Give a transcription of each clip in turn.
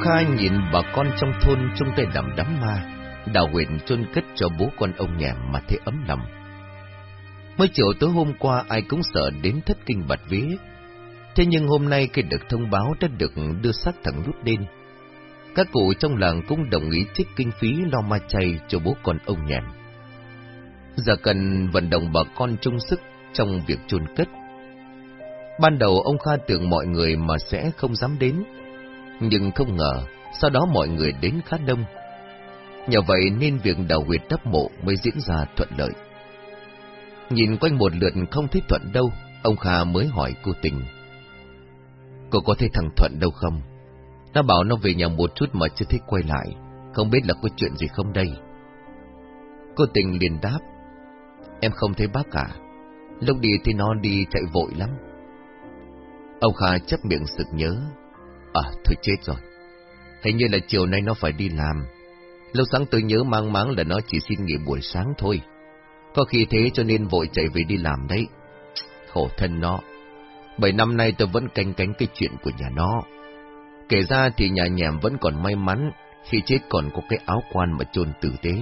Kha nhìn bà con trong thôn chung tay đầm đám ma, đào huyện chôn cất cho bố con ông nhà mà thấy ấm lòng. Mới chiều tối hôm qua ai cũng sợ đến thất kinh bạch vía. Thế nhưng hôm nay khi được thông báo đã được đưa xác thằng nút lên. Các cụ trong làng cũng đồng ý trích kinh phí lo ma chay cho bố con ông nhẹm. Giờ cần vận động bà con chung sức trong việc chôn cất. Ban đầu ông Kha tưởng mọi người mà sẽ không dám đến, nhưng không ngờ sau đó mọi người đến khá đông. Nhờ vậy nên việc đào huyệt đắp mộ mới diễn ra thuận lợi. Nhìn quanh một lượt không thấy Thuận đâu, ông Kha mới hỏi cô tình. Cô có thấy thằng Thuận đâu không? Nó bảo nó về nhà một chút mà chưa thấy quay lại, không biết là có chuyện gì không đây. Cô tình liền đáp, em không thấy bác cả, lúc đi thì nó đi chạy vội lắm. Ông Kha chấp miệng sực nhớ, à thôi chết rồi, hình như là chiều nay nó phải đi làm. Lâu sáng tôi nhớ mang máng là nó chỉ xin nghỉ buổi sáng thôi. Có khi thế cho nên vội chạy về đi làm đấy. Khổ thân nó. Bảy năm nay tôi vẫn canh cánh cái chuyện của nhà nó. Kể ra thì nhà nhèm vẫn còn may mắn khi chết còn có cái áo quan mà chôn tử tế.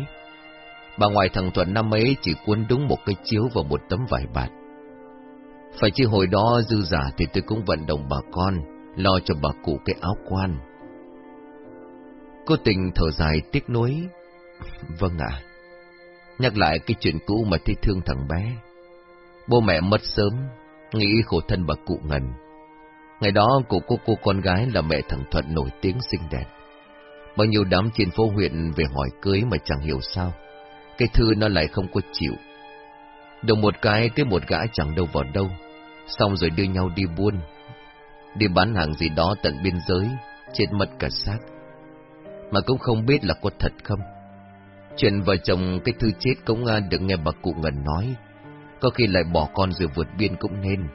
Bà ngoại thằng Thuận năm ấy chỉ cuốn đúng một cái chiếu và một tấm vải bạt. Phải chứ hồi đó dư giả thì tôi cũng vận động bà con, lo cho bà cụ cái áo quan. Cô tình thở dài tiếc nuối. Vâng ạ. Nhắc lại cái chuyện cũ mà thấy thương thằng bé. Bố mẹ mất sớm, nghĩ khổ thân bà cụ ngần. Ngày đó cụ cô cô con gái là mẹ thằng Thuận nổi tiếng xinh đẹp. Bao nhiêu đám trên phố huyện về hỏi cưới mà chẳng hiểu sao. Cái thư nó lại không có chịu. Đồng một cái tới một gã chẳng đâu vào đâu. Xong rồi đưa nhau đi buôn. Đi bán hàng gì đó tận biên giới, chết mất cả xác. Mà cũng không biết là có thật không. Chuyện vợ chồng cái thư chết cũng à, được nghe bà cụ Ngân nói. Có khi lại bỏ con rồi vượt biên cũng nên.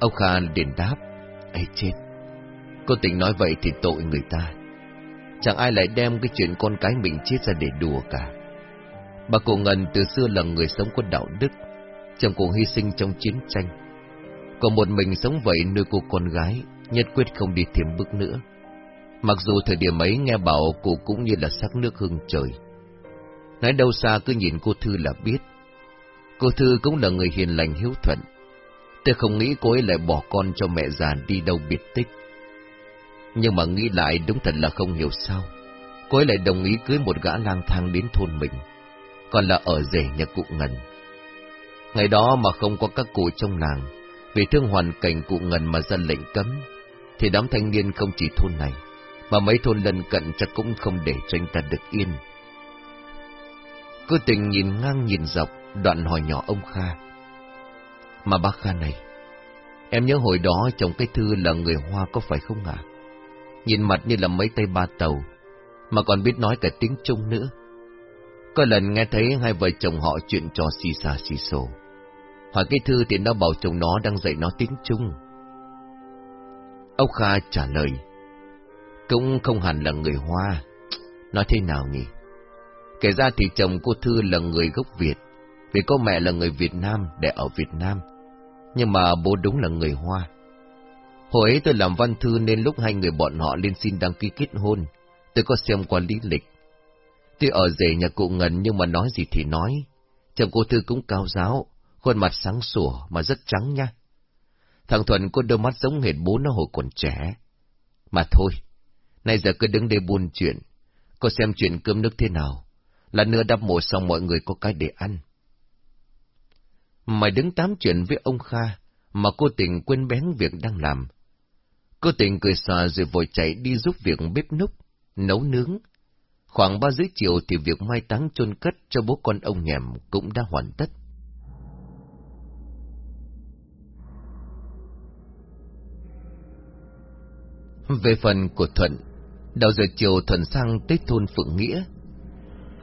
Ông Kha liền đáp. ấy chết! Cô tình nói vậy thì tội người ta. Chẳng ai lại đem cái chuyện con cái mình chết ra để đùa cả. Bà cụ Ngân từ xưa là người sống có đạo đức. Chồng cụ hy sinh trong chiến tranh. Còn một mình sống vậy nuôi cô con gái, nhất quyết không đi thêm bước nữa. Mặc dù thời điểm ấy nghe bảo cụ cũng như là sắc nước hương trời. Nói đâu xa cứ nhìn cô Thư là biết. Cô Thư cũng là người hiền lành hiếu thuận. Tôi không nghĩ cô ấy lại bỏ con cho mẹ già đi đâu biệt tích. Nhưng mà nghĩ lại đúng thật là không hiểu sao. Cô ấy lại đồng ý cưới một gã lang thang đến thôn mình. Còn là ở rể nhà cụ Ngân. Ngày đó mà không có các cụ trong làng, vì thương hoàn cảnh cụ Ngân mà dân lệnh cấm, thì đám thanh niên không chỉ thôn này, mà mấy thôn lân cận chắc cũng không để cho anh ta được yên. Cô tình nhìn ngang nhìn dọc, đoạn hỏi nhỏ ông Kha. Mà bác Kha này, em nhớ hồi đó chồng cái thư là người Hoa có phải không ạ? Nhìn mặt như là mấy tay ba tàu, mà còn biết nói cả tiếng Trung nữa. Có lần nghe thấy hai vợ chồng họ chuyện trò xì xà xì xồ. Hỏi cái thư thì nó bảo chồng nó đang dạy nó tiếng Trung. Ông Kha trả lời. Cũng không hẳn là người Hoa. Nói thế nào nhỉ? Kể ra thì chồng cô Thư là người gốc Việt, vì cô mẹ là người Việt Nam để ở Việt Nam. Nhưng mà bố đúng là người Hoa. Hồi ấy tôi làm văn thư nên lúc hai người bọn họ lên xin đăng ký kết hôn, tôi có xem qua lý lịch. Tôi ở rể nhà cụ Ngân nhưng mà nói gì thì nói. Chồng cô Thư cũng cao giáo, khuôn mặt sáng sủa mà rất trắng nha. Thằng Thuận có đôi mắt giống hệt bố nó hồi còn trẻ. Mà thôi, Nay giờ cứ đứng đây buôn chuyện, có xem chuyện cơm nước thế nào, là nữa đắp mộ xong mọi người có cái để ăn. Mày đứng tám chuyện với ông Kha, mà cô tình quên bén việc đang làm. Cô tình cười xòa rồi vội chạy đi giúp việc bếp núc, nấu nướng. Khoảng ba rưỡi chiều thì việc mai táng chôn cất cho bố con ông nhèm cũng đã hoàn tất. Về phần của Thuận, Đầu giờ chiều thuận sang tới thôn Phượng Nghĩa.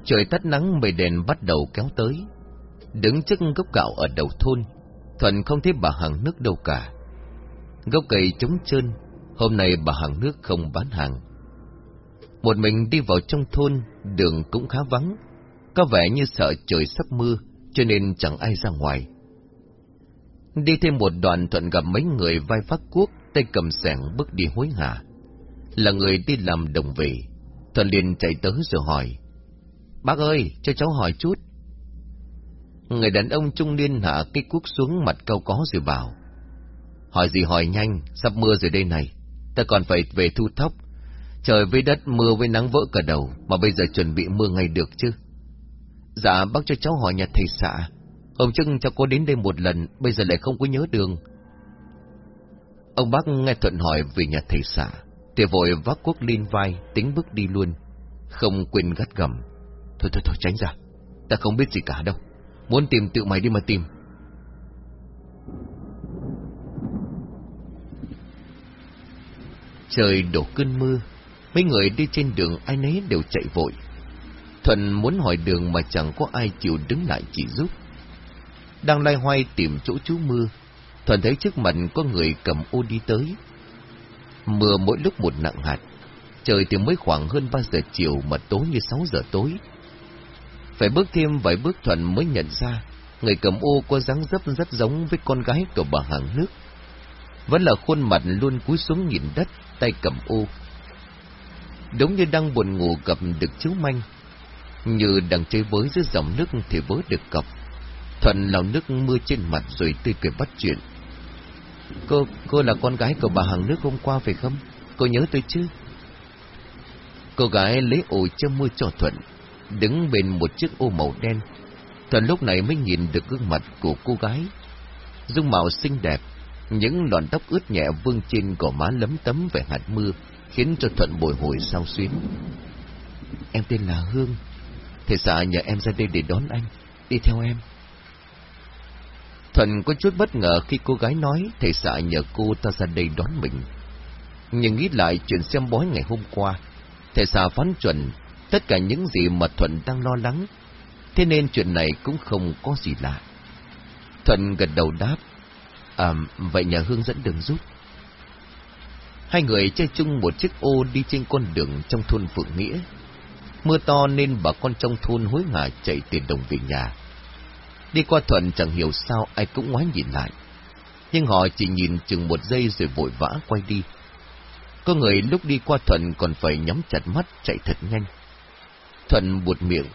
Trời tắt nắng mây đèn bắt đầu kéo tới. Đứng trước gốc gạo ở đầu thôn, thuận không thấy bà hàng nước đâu cả. Gốc cây trống trơn, hôm nay bà hàng nước không bán hàng. Một mình đi vào trong thôn, đường cũng khá vắng. Có vẻ như sợ trời sắp mưa, cho nên chẳng ai ra ngoài. Đi thêm một đoạn Thuận gặp mấy người vai phát cuốc, tay cầm sẻng bước đi hối hả. là người đi làm đồng về. Thuận liền chạy tới rồi hỏi. Bác ơi, cho cháu hỏi chút. Người đàn ông trung niên hạ cái cuốc xuống mặt câu có rồi bảo. Hỏi gì hỏi nhanh, sắp mưa rồi đây này. Ta còn phải về thu thóc. Trời với đất mưa với nắng vỡ cả đầu, mà bây giờ chuẩn bị mưa ngay được chứ. Dạ, bác cho cháu hỏi nhà thầy xã. Hôm trước cháu có đến đây một lần, bây giờ lại không có nhớ đường. Ông bác nghe Thuận hỏi về nhà thầy xã, thì vội vác cuốc lên vai, tính bước đi luôn. Không quên gắt gầm. Thôi thôi thôi tránh ra, ta không biết gì cả đâu. Muốn tìm tự mày đi mà tìm. Trời đổ cơn mưa, mấy người đi trên đường ai nấy đều chạy vội. Thuận muốn hỏi đường mà chẳng có ai chịu đứng lại chỉ giúp. Đang lai hoay tìm chỗ trú mưa, Thuận thấy trước mặt có người cầm ô đi tới. Mưa mỗi lúc một nặng hạt, trời thì mới khoảng hơn ba giờ chiều mà tối như sáu giờ tối. Phải bước thêm vài bước Thuận mới nhận ra, người cầm ô có dáng dấp rất giống với con gái của bà hàng nước. Vẫn là khuôn mặt luôn cúi xuống nhìn đất, tay cầm ô. Đúng như đang buồn ngủ gặp được chiếu manh, như đang chơi với dưới dòng nước thì vớ được cọc. Thuận lau nước mưa trên mặt rồi tươi cười bắt chuyện. Cô, cô là con gái của bà hàng nước hôm qua phải không? Cô nhớ tôi chứ? Cô gái lấy ổ cho mưa cho Thuận, đứng bên một chiếc ô màu đen. Thuận lúc này mới nhìn được gương mặt của cô gái. Dung mạo xinh đẹp, những lọn tóc ướt nhẹ vương trên gò má lấm tấm về hạt mưa, khiến cho Thuận bồi hồi sao xuyến. Em tên là Hương, thầy xã nhờ em ra đây để đón anh, đi theo em. Thuận có chút bất ngờ khi cô gái nói thầy xã nhờ cô ta ra đây đón mình. Nhưng nghĩ lại chuyện xem bói ngày hôm qua, thầy xã phán chuẩn tất cả những gì mà Thuận đang lo lắng, thế nên chuyện này cũng không có gì lạ. Thuận gật đầu đáp, À, vậy nhà Hương dẫn đường giúp. Hai người chơi chung một chiếc ô đi trên con đường trong thôn Phượng Nghĩa. Mưa to nên bà con trong thôn hối hả chạy tiền đồng về nhà. Đi qua thuận chẳng hiểu sao ai cũng ngoái nhìn lại. Nhưng họ chỉ nhìn chừng một giây rồi vội vã quay đi. Có người lúc đi qua thuận còn phải nhắm chặt mắt chạy thật nhanh. Thuận buột miệng.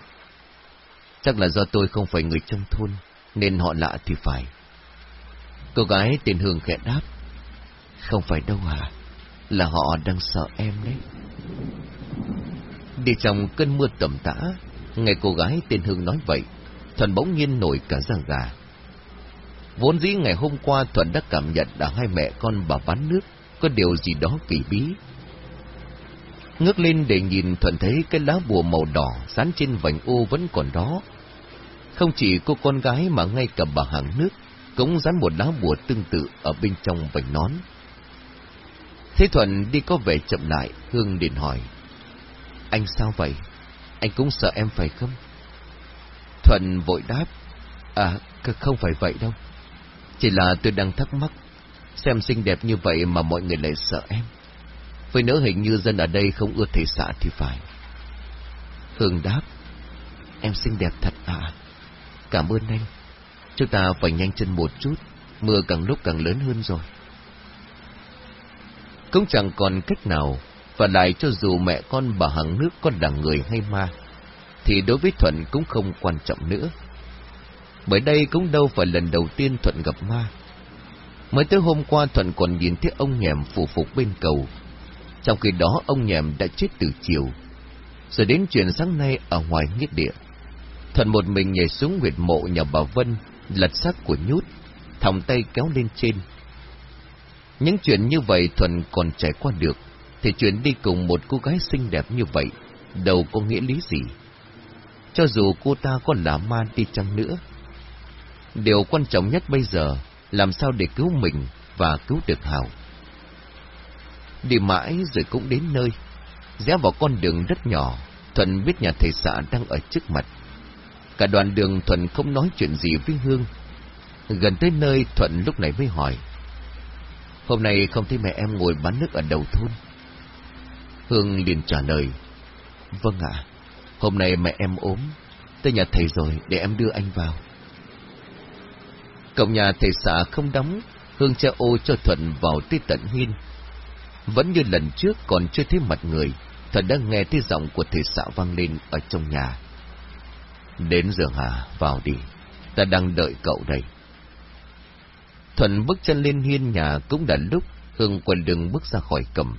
Chắc là do tôi không phải người trong thôn, nên họ lạ thì phải. Cô gái tên Hương khẽ đáp. Không phải đâu à, là họ đang sợ em đấy. Đi trong cơn mưa tầm tã, nghe cô gái tên Hương nói vậy, Thuần bỗng nhiên nổi cả da gà. Vốn dĩ ngày hôm qua Thuần đã cảm nhận đã hai mẹ con bà bán nước có điều gì đó kỳ bí. Ngước lên để nhìn Thuần thấy cái lá bùa màu đỏ dán trên vành ô vẫn còn đó. Không chỉ cô con gái mà ngay cả bà hàng nước cũng dán một lá bùa tương tự ở bên trong vành nón. Thế Thuận đi có vẻ chậm lại, Hương liền hỏi. Anh sao vậy? Anh cũng sợ em phải không? Thuận vội đáp. À, không phải vậy đâu. Chỉ là tôi đang thắc mắc. Xem xinh đẹp như vậy mà mọi người lại sợ em. Với nữa hình như dân ở đây không ưa thầy xã thì phải. Hương đáp. Em xinh đẹp thật à? Cảm ơn anh. Chúng ta phải nhanh chân một chút, mưa càng lúc càng lớn hơn rồi. Cũng chẳng còn cách nào, và lại cho dù mẹ con bà hàng nước con đằng người hay ma, thì đối với Thuận cũng không quan trọng nữa. Bởi đây cũng đâu phải lần đầu tiên Thuận gặp ma. Mới tới hôm qua Thuận còn nhìn thấy ông nhèm phù phục bên cầu, trong khi đó ông nhèm đã chết từ chiều. Rồi đến chuyện sáng nay ở ngoài nghĩa địa, Thuận một mình nhảy xuống huyệt mộ nhà bà Vân lật xác của nhút, thòng tay kéo lên trên. Những chuyện như vậy thuận còn trải qua được, thì chuyện đi cùng một cô gái xinh đẹp như vậy, đâu có nghĩa lý gì. Cho dù cô ta có là ma đi chăng nữa. Điều quan trọng nhất bây giờ, làm sao để cứu mình và cứu được Hào. Đi mãi rồi cũng đến nơi, rẽ vào con đường rất nhỏ, Thuận biết nhà thầy xã đang ở trước mặt. Cả đoàn đường Thuận không nói chuyện gì với Hương. Gần tới nơi Thuận lúc này mới hỏi. Hôm nay không thấy mẹ em ngồi bán nước ở đầu thôn. Hương liền trả lời. Vâng ạ, hôm nay mẹ em ốm. Tới nhà thầy rồi, để em đưa anh vào. Cổng nhà thầy xã không đóng, Hương che ô cho Thuận vào tới tận hiên. Vẫn như lần trước còn chưa thấy mặt người, Thuận đã nghe thấy giọng của thầy xã vang lên ở trong nhà. Đến giường hà, vào đi, ta đang đợi cậu đây. Thuận bước chân lên hiên nhà cũng đã lúc Hương quần đường bước ra khỏi cầm.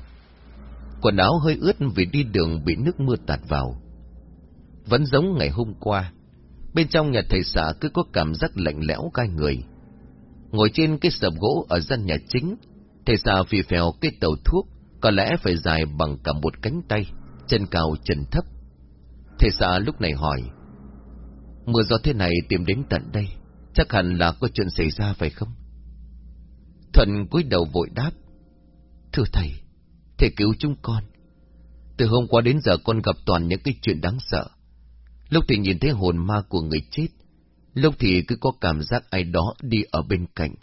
Quần áo hơi ướt vì đi đường bị nước mưa tạt vào. Vẫn giống ngày hôm qua, bên trong nhà thầy xã cứ có cảm giác lạnh lẽo gai người. Ngồi trên cái sập gỗ ở gian nhà chính, thầy xã phì phèo cái tàu thuốc, có lẽ phải dài bằng cả một cánh tay, chân cao chân thấp. Thầy xã lúc này hỏi, Mưa gió thế này tìm đến tận đây, chắc hẳn là có chuyện xảy ra phải không? Thuận cúi đầu vội đáp, Thưa thầy, thầy cứu chúng con. Từ hôm qua đến giờ con gặp toàn những cái chuyện đáng sợ. Lúc thì nhìn thấy hồn ma của người chết, lúc thì cứ có cảm giác ai đó đi ở bên cạnh.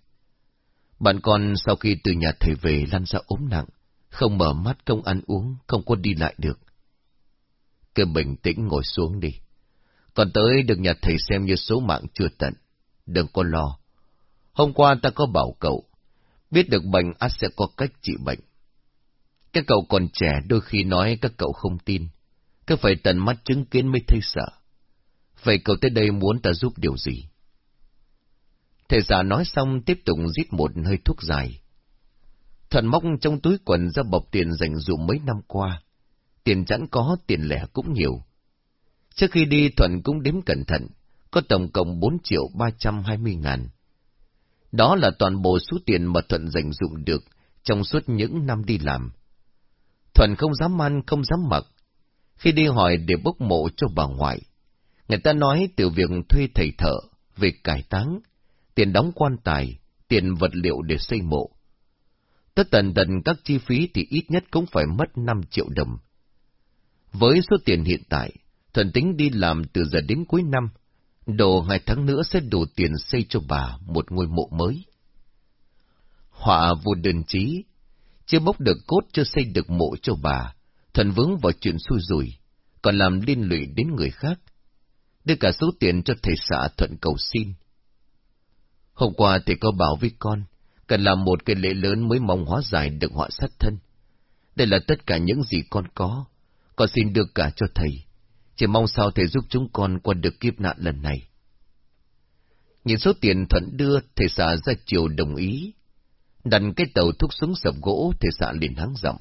Bạn con sau khi từ nhà thầy về lăn ra ốm nặng, không mở mắt, không ăn uống, không có đi lại được. Cứ bình tĩnh ngồi xuống đi. Còn tới được nhà thầy xem như số mạng chưa tận. Đừng có lo. Hôm qua ta có bảo cậu, biết được bệnh ắt sẽ có cách trị bệnh. Các cậu còn trẻ đôi khi nói các cậu không tin. Cứ phải tận mắt chứng kiến mới thấy sợ. Vậy cậu tới đây muốn ta giúp điều gì? Thầy già nói xong tiếp tục rít một hơi thuốc dài. Thuận móc trong túi quần ra bọc tiền dành dụm mấy năm qua. Tiền chẵn có, tiền lẻ cũng nhiều. Trước khi đi Thuận cũng đếm cẩn thận, có tổng cộng 4 triệu 320 ngàn. Đó là toàn bộ số tiền mà Thuận dành dụng được trong suốt những năm đi làm. Thuận không dám ăn, không dám mặc. Khi đi hỏi để bốc mộ cho bà ngoại, người ta nói từ việc thuê thầy thợ, việc cải táng, tiền đóng quan tài, tiền vật liệu để xây mộ. Tất tần tần các chi phí thì ít nhất cũng phải mất 5 triệu đồng. Với số tiền hiện tại, thần tính đi làm từ giờ đến cuối năm, đồ hai tháng nữa sẽ đủ tiền xây cho bà một ngôi mộ mới. Họa vô đơn trí, chưa bốc được cốt chưa xây được mộ cho bà, thần vướng vào chuyện xui rủi, còn làm liên lụy đến người khác. Đưa cả số tiền cho thầy xã thuận cầu xin. Hôm qua thầy có bảo với con, cần làm một cái lễ lớn mới mong hóa giải được họa sát thân. Đây là tất cả những gì con có, con xin đưa cả cho thầy. Chỉ mong sao thầy giúp chúng con qua được kiếp nạn lần này. Nhìn số tiền thuận đưa, thầy xã ra chiều đồng ý, đặt cái tàu thúc xuống sập gỗ thầy xã liền hắng giọng.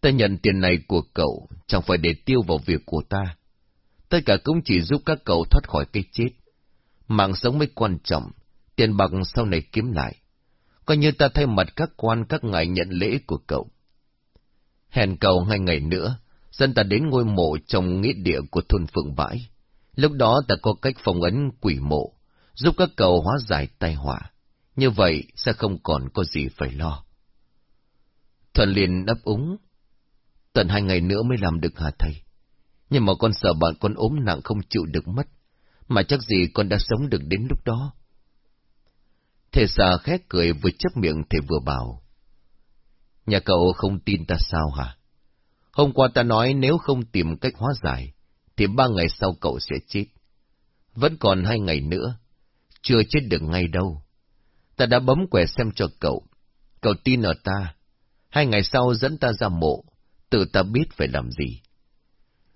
Ta nhận tiền này của cậu, chẳng phải để tiêu vào việc của ta. Tất cả cũng chỉ giúp các cậu thoát khỏi cái chết. Mạng sống mới quan trọng, tiền bạc sau này kiếm lại. Coi như ta thay mặt các quan các ngài nhận lễ của cậu. Hẹn cầu hai ngày nữa, dân ta đến ngôi mộ trong nghĩa địa của thôn Phượng Bãi. Lúc đó ta có cách phòng ấn quỷ mộ, giúp các cậu hóa giải tai họa. Như vậy sẽ không còn có gì phải lo. Thuận liền đáp úng. Tận hai ngày nữa mới làm được hả thầy? Nhưng mà con sợ bạn con ốm nặng không chịu được mất. Mà chắc gì con đã sống được đến lúc đó. Thầy xà khét cười vừa chấp miệng thầy vừa bảo. Nhà cậu không tin ta sao hả? Hôm qua ta nói nếu không tìm cách hóa giải, thì ba ngày sau cậu sẽ chết. Vẫn còn hai ngày nữa, chưa chết được ngay đâu. Ta đã bấm quẻ xem cho cậu. Cậu tin ở ta. Hai ngày sau dẫn ta ra mộ, tự ta biết phải làm gì.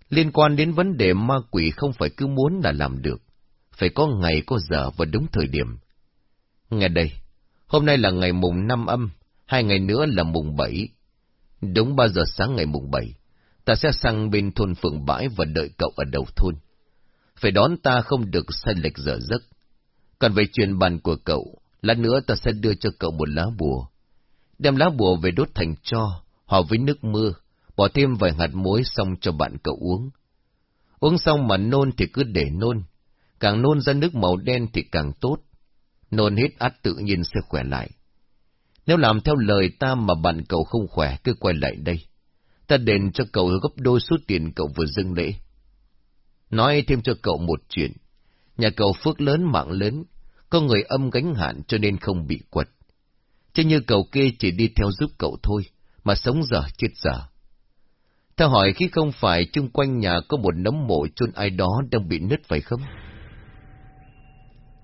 Liên quan đến vấn đề ma quỷ không phải cứ muốn là làm được. Phải có ngày có giờ và đúng thời điểm. Nghe đây, hôm nay là ngày mùng năm âm, hai ngày nữa là mùng bảy. Đúng ba giờ sáng ngày mùng bảy, ta sẽ sang bên thôn phượng bãi và đợi cậu ở đầu thôn. Phải đón ta không được sai lệch giờ giấc. Còn về chuyện bàn của cậu, Lát nữa ta sẽ đưa cho cậu một lá bùa. Đem lá bùa về đốt thành cho, hòa với nước mưa, bỏ thêm vài hạt muối xong cho bạn cậu uống. Uống xong mà nôn thì cứ để nôn, càng nôn ra nước màu đen thì càng tốt. Nôn hết át tự nhiên sẽ khỏe lại. Nếu làm theo lời ta mà bạn cậu không khỏe, cứ quay lại đây. Ta đền cho cậu gấp đôi số tiền cậu vừa dâng lễ. Nói thêm cho cậu một chuyện. Nhà cậu phước lớn mạng lớn, có người âm gánh hạn cho nên không bị quật. Chứ như cậu kia chỉ đi theo giúp cậu thôi, mà sống dở chết dở. Theo hỏi khi không phải chung quanh nhà có một nấm mộ chôn ai đó đang bị nứt phải không?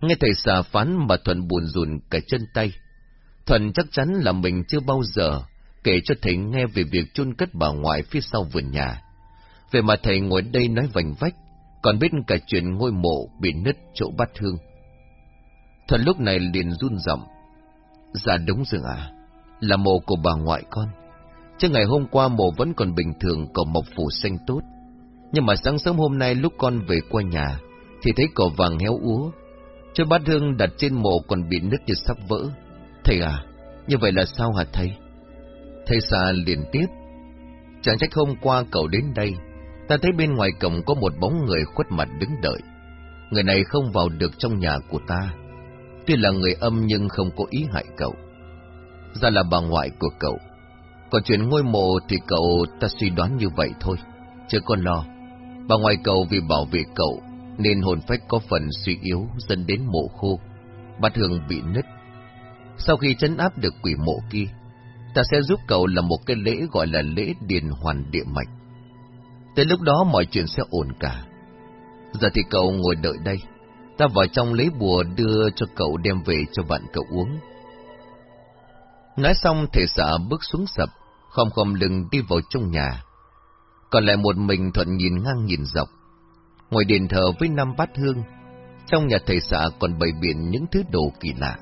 Nghe thầy xà phán mà Thuận buồn rùn cả chân tay. Thuận chắc chắn là mình chưa bao giờ kể cho thầy nghe về việc chôn cất bà ngoại phía sau vườn nhà. Về mà thầy ngồi đây nói vành vách, còn biết cả chuyện ngôi mộ bị nứt chỗ bát hương. Thuận lúc này liền run giọng. Dạ đúng rồi à, là mộ của bà ngoại con. Chứ ngày hôm qua mộ vẫn còn bình thường cỏ mộc phủ xanh tốt. Nhưng mà sáng sớm hôm nay lúc con về qua nhà, thì thấy cỏ vàng héo úa. Cho bát hương đặt trên mộ còn bị nứt như sắp vỡ. Thầy à, như vậy là sao hả thầy? Thầy xà liền tiếp. Chẳng trách hôm qua cậu đến đây, ta thấy bên ngoài cổng có một bóng người khuất mặt đứng đợi. Người này không vào được trong nhà của ta. Tuy là người âm nhưng không có ý hại cậu. Ra là bà ngoại của cậu. Còn chuyện ngôi mộ thì cậu ta suy đoán như vậy thôi. Chứ con lo. Bà ngoài cậu vì bảo vệ cậu nên hồn phách có phần suy yếu dẫn đến mộ khô. Bát hương bị nứt. Sau khi chấn áp được quỷ mộ kia, ta sẽ giúp cậu làm một cái lễ gọi là lễ điền hoàn địa mạch. Tới lúc đó mọi chuyện sẽ ổn cả. Giờ thì cậu ngồi đợi đây. Ta vào trong lấy bùa đưa cho cậu đem về cho bạn cậu uống. Nói xong thể xã bước xuống sập, không không lưng đi vào trong nhà. Còn lại một mình Thuận nhìn ngang nhìn dọc. Ngoài đền thờ với năm bát hương, trong nhà thầy xã còn bày biện những thứ đồ kỳ lạ.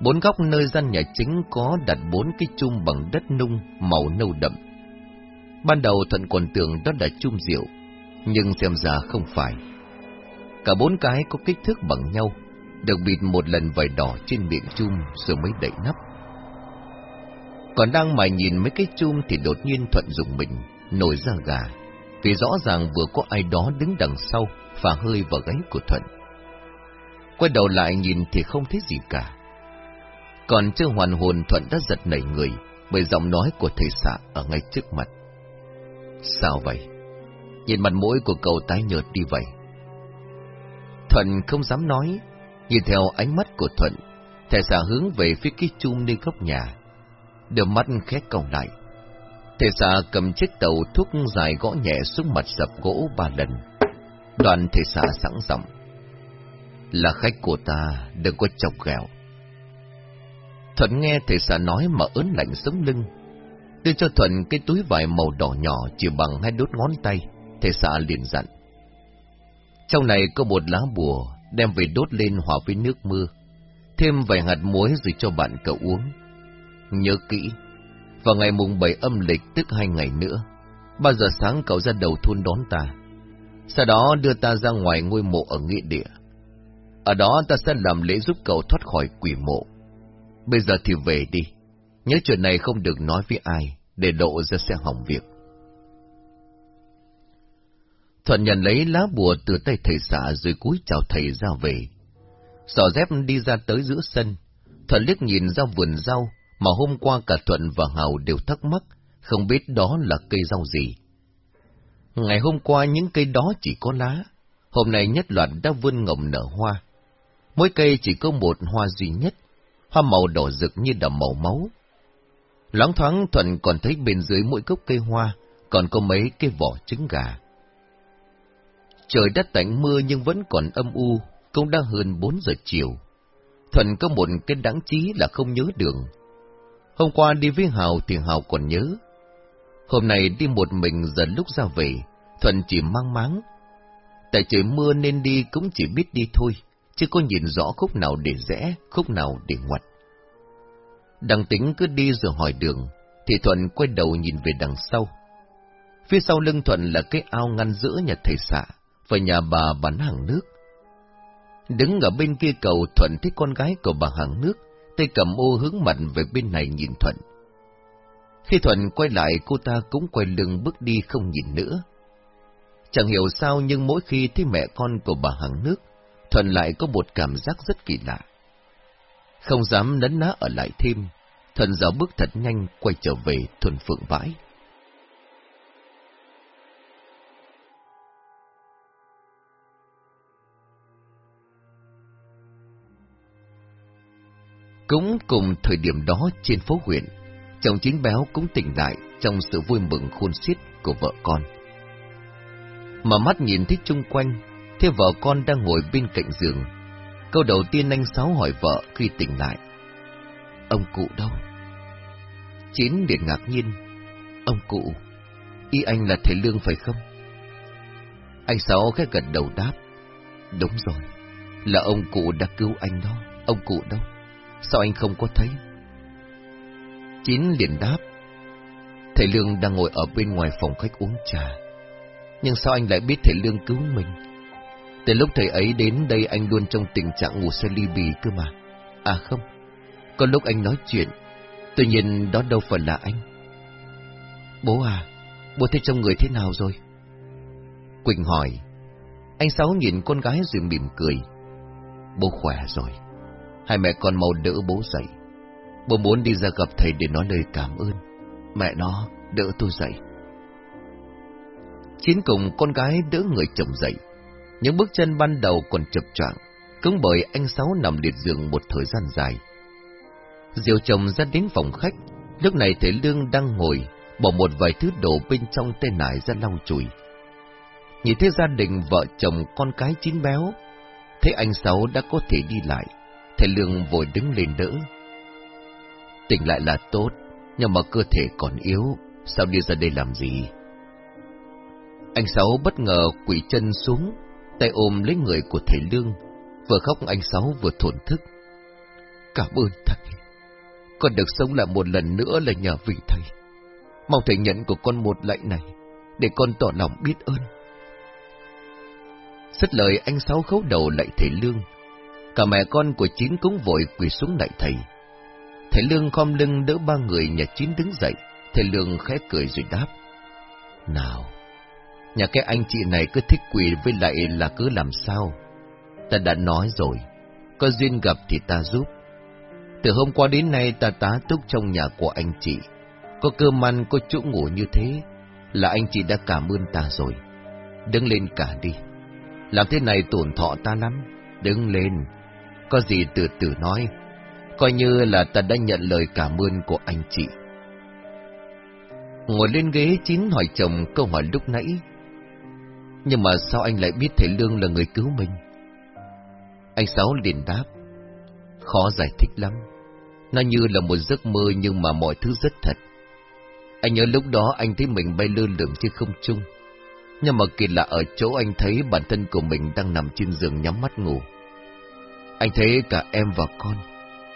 Bốn góc nơi gian nhà chính có đặt bốn cái chum bằng đất nung màu nâu đậm. Ban đầu Thuận còn tưởng đó là chum rượu, nhưng xem ra không phải. Cả bốn cái có kích thước bằng nhau, được bịt một lần vải đỏ trên miệng chum rồi mới đậy nắp. Còn đang mải nhìn mấy cái chum thì đột nhiên Thuận dùng mình, nổi ra gà, vì rõ ràng vừa có ai đó đứng đằng sau, phả hơi vào gáy của Thuận. Quay đầu lại nhìn thì không thấy gì cả. Còn chưa hoàn hồn Thuận đã giật nảy người bởi giọng nói của thầy xã ở ngay trước mặt. Sao vậy? Nhìn mặt mũi của cậu tái nhợt đi vậy. Thuận không dám nói, nhìn theo ánh mắt của Thuận, thầy xã hướng về phía cái chum nơi góc nhà. Đôi mắt khét còng lại. Thầy xã cầm chiếc tàu thuốc dài gõ nhẹ xuống mặt sập gỗ ba lần. Đoàn thầy xã sẵn giọng. Là khách của ta, đừng có chọc ghẹo. Thuận nghe thầy xã nói mà ớn lạnh sống lưng. Đưa cho Thuận cái túi vải màu đỏ nhỏ chỉ bằng hai đốt ngón tay, thầy xã liền dặn. Trong này có một lá bùa, đem về đốt lên hòa với nước mưa. Thêm vài hạt muối rồi cho bạn cậu uống. Nhớ kỹ, vào ngày mùng bảy âm lịch tức hai ngày nữa, ba giờ sáng cậu ra đầu thôn đón ta. Sau đó đưa ta ra ngoài ngôi mộ ở nghĩa địa. Ở đó ta sẽ làm lễ giúp cậu thoát khỏi quỷ mộ. Bây giờ thì về đi. Nhớ chuyện này không được nói với ai, để độ ra sẽ hỏng việc. Thuận nhận lấy lá bùa từ tay thầy xã rồi cúi chào thầy ra về. Sò dép đi ra tới giữa sân. Thuận liếc nhìn ra vườn rau, mà hôm qua cả Thuận và Hào đều thắc mắc, không biết đó là cây rau gì. Ngày hôm qua những cây đó chỉ có lá, hôm nay nhất loạt đã vươn ngồng nở hoa. Mỗi cây chỉ có một hoa duy nhất, hoa màu đỏ rực như đầm màu máu. Loáng thoáng Thuận còn thấy bên dưới mỗi gốc cây hoa, còn có mấy cái vỏ trứng gà. Trời đã tạnh mưa nhưng vẫn còn âm u, cũng đã hơn bốn giờ chiều. Thuận có một cái đáng chí là không nhớ đường. Hôm qua đi với Hào thì Hào còn nhớ. Hôm nay đi một mình giờ lúc ra về, Thuận chỉ mang máng. Tại trời mưa nên đi cũng chỉ biết đi thôi, chứ có nhìn rõ khúc nào để rẽ, khúc nào để ngoặt. Đằng tính cứ đi rồi hỏi đường, thì Thuận quay đầu nhìn về đằng sau. Phía sau lưng Thuận là cái ao ngăn giữa nhà thầy xã và nhà bà bán hàng nước. Đứng ở bên kia cầu Thuận thấy con gái của bà hàng nước, tay cầm ô hướng mặt về bên này nhìn Thuận. Khi Thuận quay lại cô ta cũng quay lưng bước đi không nhìn nữa. Chẳng hiểu sao nhưng mỗi khi thấy mẹ con của bà hàng nước, Thuận lại có một cảm giác rất kỳ lạ. Không dám nấn ná ở lại thêm, Thuận dạo bước thật nhanh quay trở về thuần phượng vãi. Cũng cùng thời điểm đó trên phố huyện, chồng chính béo cũng tỉnh lại trong sự vui mừng khôn xiết của vợ con. Mà mắt nhìn thấy chung quanh, thấy vợ con đang ngồi bên cạnh giường. Câu đầu tiên anh Sáu hỏi vợ khi tỉnh lại. Ông cụ đâu? Chín liền ngạc nhiên. Ông cụ, y anh là thầy Lương phải không? Anh Sáu khẽ gật đầu đáp. Đúng rồi, là ông cụ đã cứu anh đó. Ông cụ đâu? Sao anh không có thấy? Chín liền đáp. Thầy Lương đang ngồi ở bên ngoài phòng khách uống trà. Nhưng sao anh lại biết thầy Lương cứu mình? Từ lúc thầy ấy đến đây anh luôn trong tình trạng ngủ say ly bì cơ mà. À không, có lúc anh nói chuyện, tuy nhiên đó đâu phải là anh. Bố à, bố thấy trong người thế nào rồi? Quỳnh hỏi. Anh Sáu nhìn con gái rồi mỉm cười. Bố khỏe rồi. Hai mẹ con mau đỡ bố dậy. Bố muốn đi ra gặp thầy để nói lời cảm ơn. Mẹ nó, đỡ tôi dậy. Chiến cùng con gái đỡ người chồng dậy. Những bước chân ban đầu còn chập choạng, cũng bởi anh Sáu nằm liệt giường một thời gian dài. Diều chồng ra đến phòng khách, lúc này thầy Lương đang ngồi, bỏ một vài thứ đồ bên trong tên nải ra lau chùi. Nhìn thấy gia đình vợ chồng con cái chín béo, thấy anh Sáu đã có thể đi lại, thầy Lương vội đứng lên đỡ. Tỉnh lại là tốt, nhưng mà cơ thể còn yếu, sao đi ra đây làm gì? Anh Sáu bất ngờ quỷ chân xuống, tay ôm lấy người của thầy Lương, vừa khóc anh Sáu vừa thổn thức. Cảm ơn thầy, con được sống lại một lần nữa là nhờ vị thầy. Mong thầy nhận của con một lệnh này, để con tỏ lòng biết ơn. Rất lời anh Sáu khấu đầu lại thầy Lương, cả mẹ con của Chín cũng vội quỳ xuống lại thầy. Thầy Lương khom lưng đỡ ba người nhà Chín đứng dậy, thầy Lương khẽ cười rồi đáp. Nào, nhà cái anh chị này cứ thích quỳ với lại là cứ làm sao? Ta đã nói rồi, có duyên gặp thì ta giúp. Từ hôm qua đến nay ta tá túc trong nhà của anh chị, có cơm ăn, có chỗ ngủ như thế, là anh chị đã cảm ơn ta rồi. Đứng lên cả đi. Làm thế này tổn thọ ta lắm. Đứng lên. Có gì từ từ nói. Coi như là ta đã nhận lời cảm ơn của anh chị. Ngồi lên ghế chín hỏi chồng câu hỏi lúc nãy. Nhưng mà sao anh lại biết thầy Lương là người cứu mình? Anh Sáu liền đáp. Khó giải thích lắm. Nó như là một giấc mơ nhưng mà mọi thứ rất thật. Anh nhớ lúc đó anh thấy mình bay lơ lửng trên không trung. Nhưng mà kỳ lạ ở chỗ anh thấy bản thân của mình đang nằm trên giường nhắm mắt ngủ. Anh thấy cả em và con,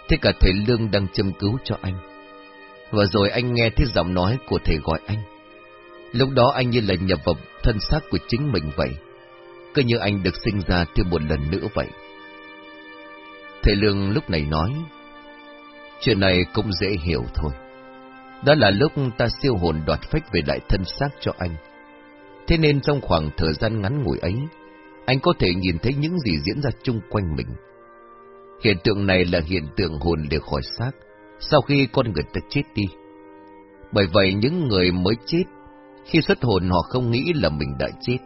thấy cả thầy Lương đang châm cứu cho anh. Và rồi anh nghe thấy giọng nói của thầy gọi anh. Lúc đó anh như là nhập vào thân xác của chính mình vậy. Cứ như anh được sinh ra thêm một lần nữa vậy. Thầy Lương lúc này nói, chuyện này cũng dễ hiểu thôi. Đó là lúc ta siêu hồn đoạt phách về lại thân xác cho anh. Thế nên trong khoảng thời gian ngắn ngủi ấy, anh có thể nhìn thấy những gì diễn ra chung quanh mình. Hiện tượng này là hiện tượng hồn được khỏi xác, sau khi con người ta chết đi. Bởi vậy những người mới chết, khi xuất hồn họ không nghĩ là mình đã chết.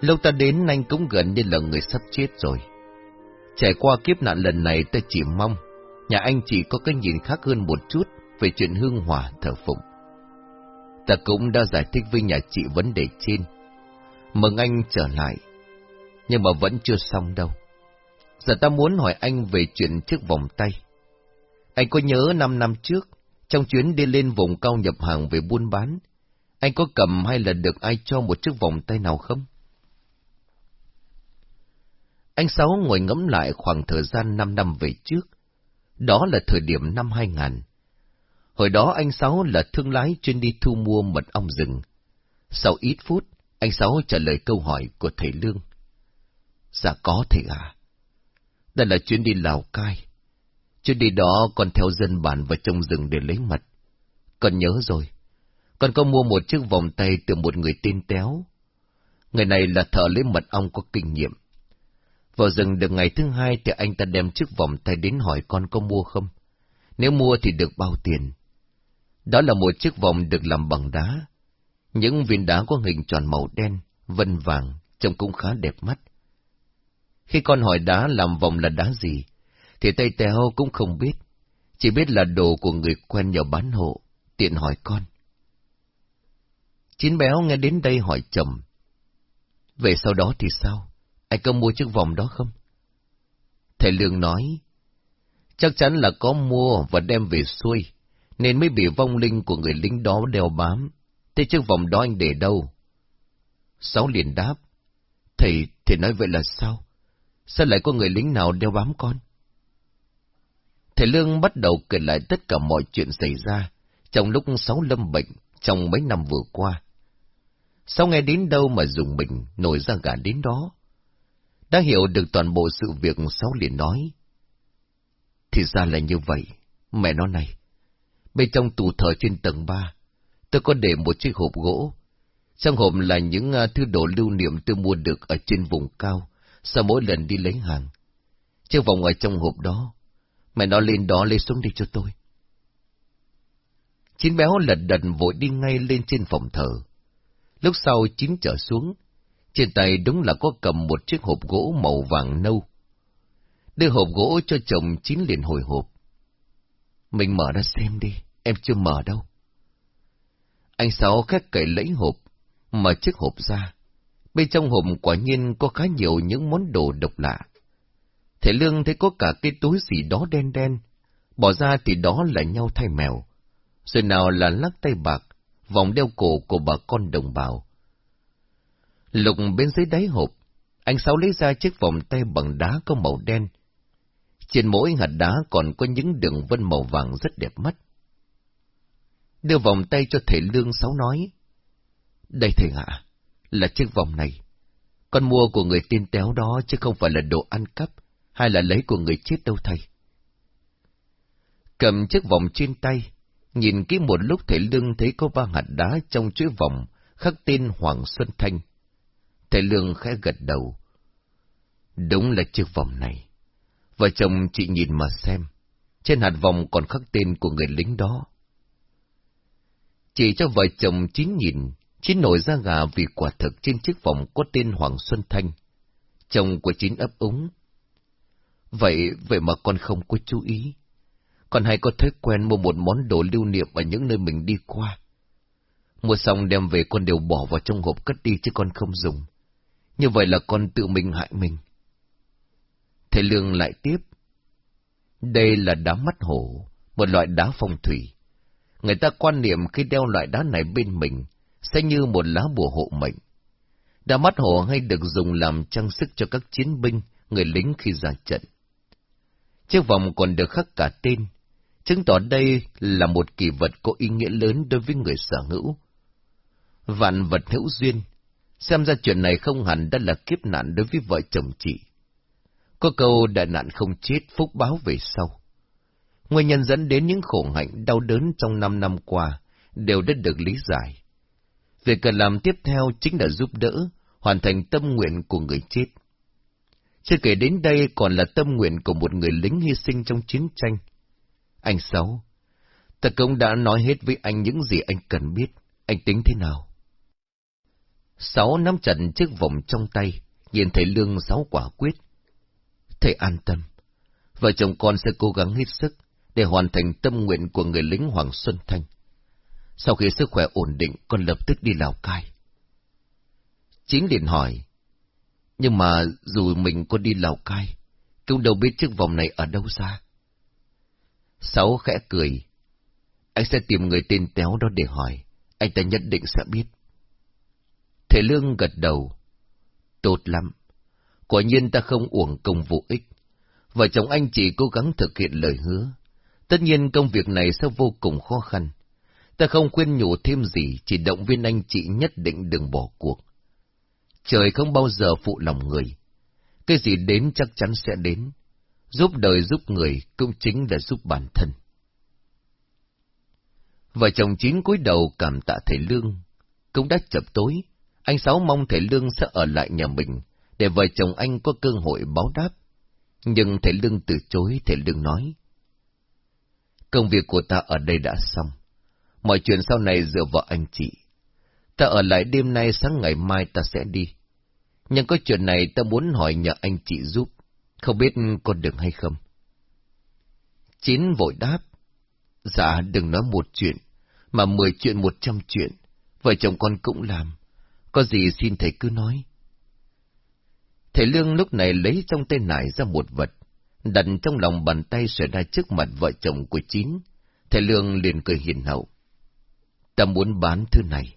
Lâu ta đến anh cũng gần như là người sắp chết rồi. Trải qua kiếp nạn lần này ta chỉ mong, nhà anh chỉ có cái nhìn khác hơn một chút về chuyện hương hỏa thờ phụng. Ta cũng đã giải thích với nhà chị vấn đề trên. Mừng anh trở lại, nhưng mà vẫn chưa xong đâu. Giờ ta muốn hỏi anh về chuyện chiếc vòng tay. Anh có nhớ năm năm trước, trong chuyến đi lên vùng cao nhập hàng về buôn bán, anh có cầm hay là được ai cho một chiếc vòng tay nào không? Anh Sáu ngồi ngẫm lại khoảng thời gian năm năm về trước. Đó là thời điểm năm 2000. Hồi đó anh Sáu là thương lái chuyên đi thu mua mật ong rừng. Sau ít phút, anh Sáu trả lời câu hỏi của thầy Lương. Dạ có thầy à. Đây là chuyến đi Lào Cai. Chuyến đi đó con theo dân bản và trong rừng để lấy mật. Con nhớ rồi. Con có mua một chiếc vòng tay từ một người tên Téo. Người này là thợ lấy mật ong có kinh nghiệm. Vào rừng được ngày thứ hai thì anh ta đem chiếc vòng tay đến hỏi con có mua không. Nếu mua thì được bao tiền. Đó là một chiếc vòng được làm bằng đá. Những viên đá có hình tròn màu đen, vân vàng, trông cũng khá đẹp mắt. Khi con hỏi đá làm vòng là đá gì, thì Tây Tèo cũng không biết, chỉ biết là đồ của người quen nhờ bán hộ, tiện hỏi con. Chín béo nghe đến đây hỏi chồng. Về sau đó thì sao? Anh có mua chiếc vòng đó không? Thầy Lương nói, chắc chắn là có mua và đem về xuôi, nên mới bị vong linh của người lính đó đeo bám. Thế chiếc vòng đó anh để đâu? Sáu liền đáp. Thầy, thầy nói vậy là sao? Sao lại có người lính nào đeo bám con? Thầy Lương bắt đầu kể lại tất cả mọi chuyện xảy ra trong lúc Sáu lâm bệnh trong mấy năm vừa qua. Sáu nghe đến đâu mà dùng mình nổi ra gà đến đó. Đã hiểu được toàn bộ sự việc Sáu liền nói. Thì ra là như vậy, mẹ nó này. Bên trong tủ thờ trên tầng ba, tôi có để một chiếc hộp gỗ. Trong hộp là những à, thứ đồ lưu niệm tôi mua được ở trên vùng cao, sau mỗi lần đi lấy hàng. Chiếc vòng ở trong hộp đó, mẹ nó lên đó lấy xuống đi cho tôi. Chín béo lật đật vội đi ngay lên trên phòng thờ. Lúc sau chín trở xuống, trên tay đúng là có cầm một chiếc hộp gỗ màu vàng nâu. Đưa hộp gỗ cho chồng chín liền hồi hộp. Mình mở ra xem đi, em chưa mở đâu. Anh Sáu khét cậy lấy hộp, mở chiếc hộp ra. Bên trong hộp quả nhiên có khá nhiều những món đồ độc lạ. Thể lương thấy có cả cái túi gì đó đen đen, bỏ ra thì đó là nhau thay mèo. Rồi nào là lắc tay bạc, vòng đeo cổ của bà con đồng bào. Lục bên dưới đáy hộp, anh Sáu lấy ra chiếc vòng tay bằng đá có màu đen. Trên mỗi hạt đá còn có những đường vân màu vàng rất đẹp mắt. Đưa vòng tay cho thầy Lương Sáu nói. Đây thầy ạ, là chiếc vòng này. Con mua của người tin téo đó chứ không phải là đồ ăn cắp, hay là lấy của người chết đâu thầy. Cầm chiếc vòng trên tay, nhìn kỹ một lúc thầy Lương thấy có ba hạt đá trong chuỗi vòng, khắc tên Hoàng Xuân Thanh. Thầy Lương khẽ gật đầu. Đúng là chiếc vòng này. Vợ chồng chị nhìn mà xem. Trên hạt vòng còn khắc tên của người lính đó. Chỉ cho vợ chồng chín nhìn, chín nổi ra gà vì quả thực trên chiếc vòng có tên Hoàng Xuân Thanh. Chồng của chín ấp úng. Vậy, vậy mà con không có chú ý. Con hay có thói quen mua một món đồ lưu niệm ở những nơi mình đi qua. Mua xong đem về con đều bỏ vào trong hộp cất đi chứ con không dùng. Như vậy là con tự mình hại mình. Thầy Lương lại tiếp. Đây là đá mắt hổ, một loại đá phong thủy. Người ta quan niệm khi đeo loại đá này bên mình, sẽ như một lá bùa hộ mệnh. Đa mắt hổ hay được dùng làm trang sức cho các chiến binh, người lính khi ra trận. Chiếc vòng còn được khắc cả tên, chứng tỏ đây là một kỳ vật có ý nghĩa lớn đối với người sở hữu. Vạn vật hữu duyên, xem ra chuyện này không hẳn đã là kiếp nạn đối với vợ chồng chị. Có câu đại nạn không chết, phúc báo về sau. Nguyên nhân dẫn đến những khổ hạnh đau đớn trong năm năm qua đều đã được lý giải. Việc cần làm tiếp theo chính là giúp đỡ, hoàn thành tâm nguyện của người chết. Chưa kể đến đây còn là tâm nguyện của một người lính hy sinh trong chiến tranh. Anh Sáu, ta cũng đã nói hết với anh những gì anh cần biết, anh tính thế nào? Sáu nắm chặt chiếc vòng trong tay, nhìn thấy lương sáu quả quyết. Thầy an tâm, vợ chồng con sẽ cố gắng hết sức để hoàn thành tâm nguyện của người lính Hoàng Xuân Thanh. Sau khi sức khỏe ổn định, con lập tức đi Lào Cai. Chính liền hỏi, nhưng mà dù mình có đi Lào Cai, cũng đâu biết chiếc vòng này ở đâu ra. Sáu khẽ cười, anh sẽ tìm người tên téo đó để hỏi, anh ta nhất định sẽ biết. Thể Lương gật đầu, tốt lắm, quả nhiên ta không uổng công vô ích. Vợ chồng anh chỉ cố gắng thực hiện lời hứa. Tất nhiên công việc này sẽ vô cùng khó khăn. Ta không khuyên nhủ thêm gì, chỉ động viên anh chị nhất định đừng bỏ cuộc. Trời không bao giờ phụ lòng người. Cái gì đến chắc chắn sẽ đến. Giúp đời giúp người cũng chính là giúp bản thân. Vợ chồng chín cúi đầu cảm tạ thầy Lương. Cũng đã chập tối, anh Sáu mong thầy Lương sẽ ở lại nhà mình, để vợ chồng anh có cơ hội báo đáp. Nhưng thầy Lương từ chối, thầy Lương nói. Công việc của ta ở đây đã xong. Mọi chuyện sau này dựa vào anh chị. Ta ở lại đêm nay sáng ngày mai ta sẽ đi. Nhưng có chuyện này ta muốn hỏi nhờ anh chị giúp. Không biết con được hay không? Chín vội đáp. Dạ đừng nói một chuyện, mà mười chuyện một trăm chuyện. Vợ chồng con cũng làm. Có gì xin thầy cứ nói. Thầy Lương lúc này lấy trong tay nải ra một vật, đặt trong lòng bàn tay sửa ra trước mặt vợ chồng của Chín, Thầy Lương liền cười hiền hậu. Ta muốn bán thứ này.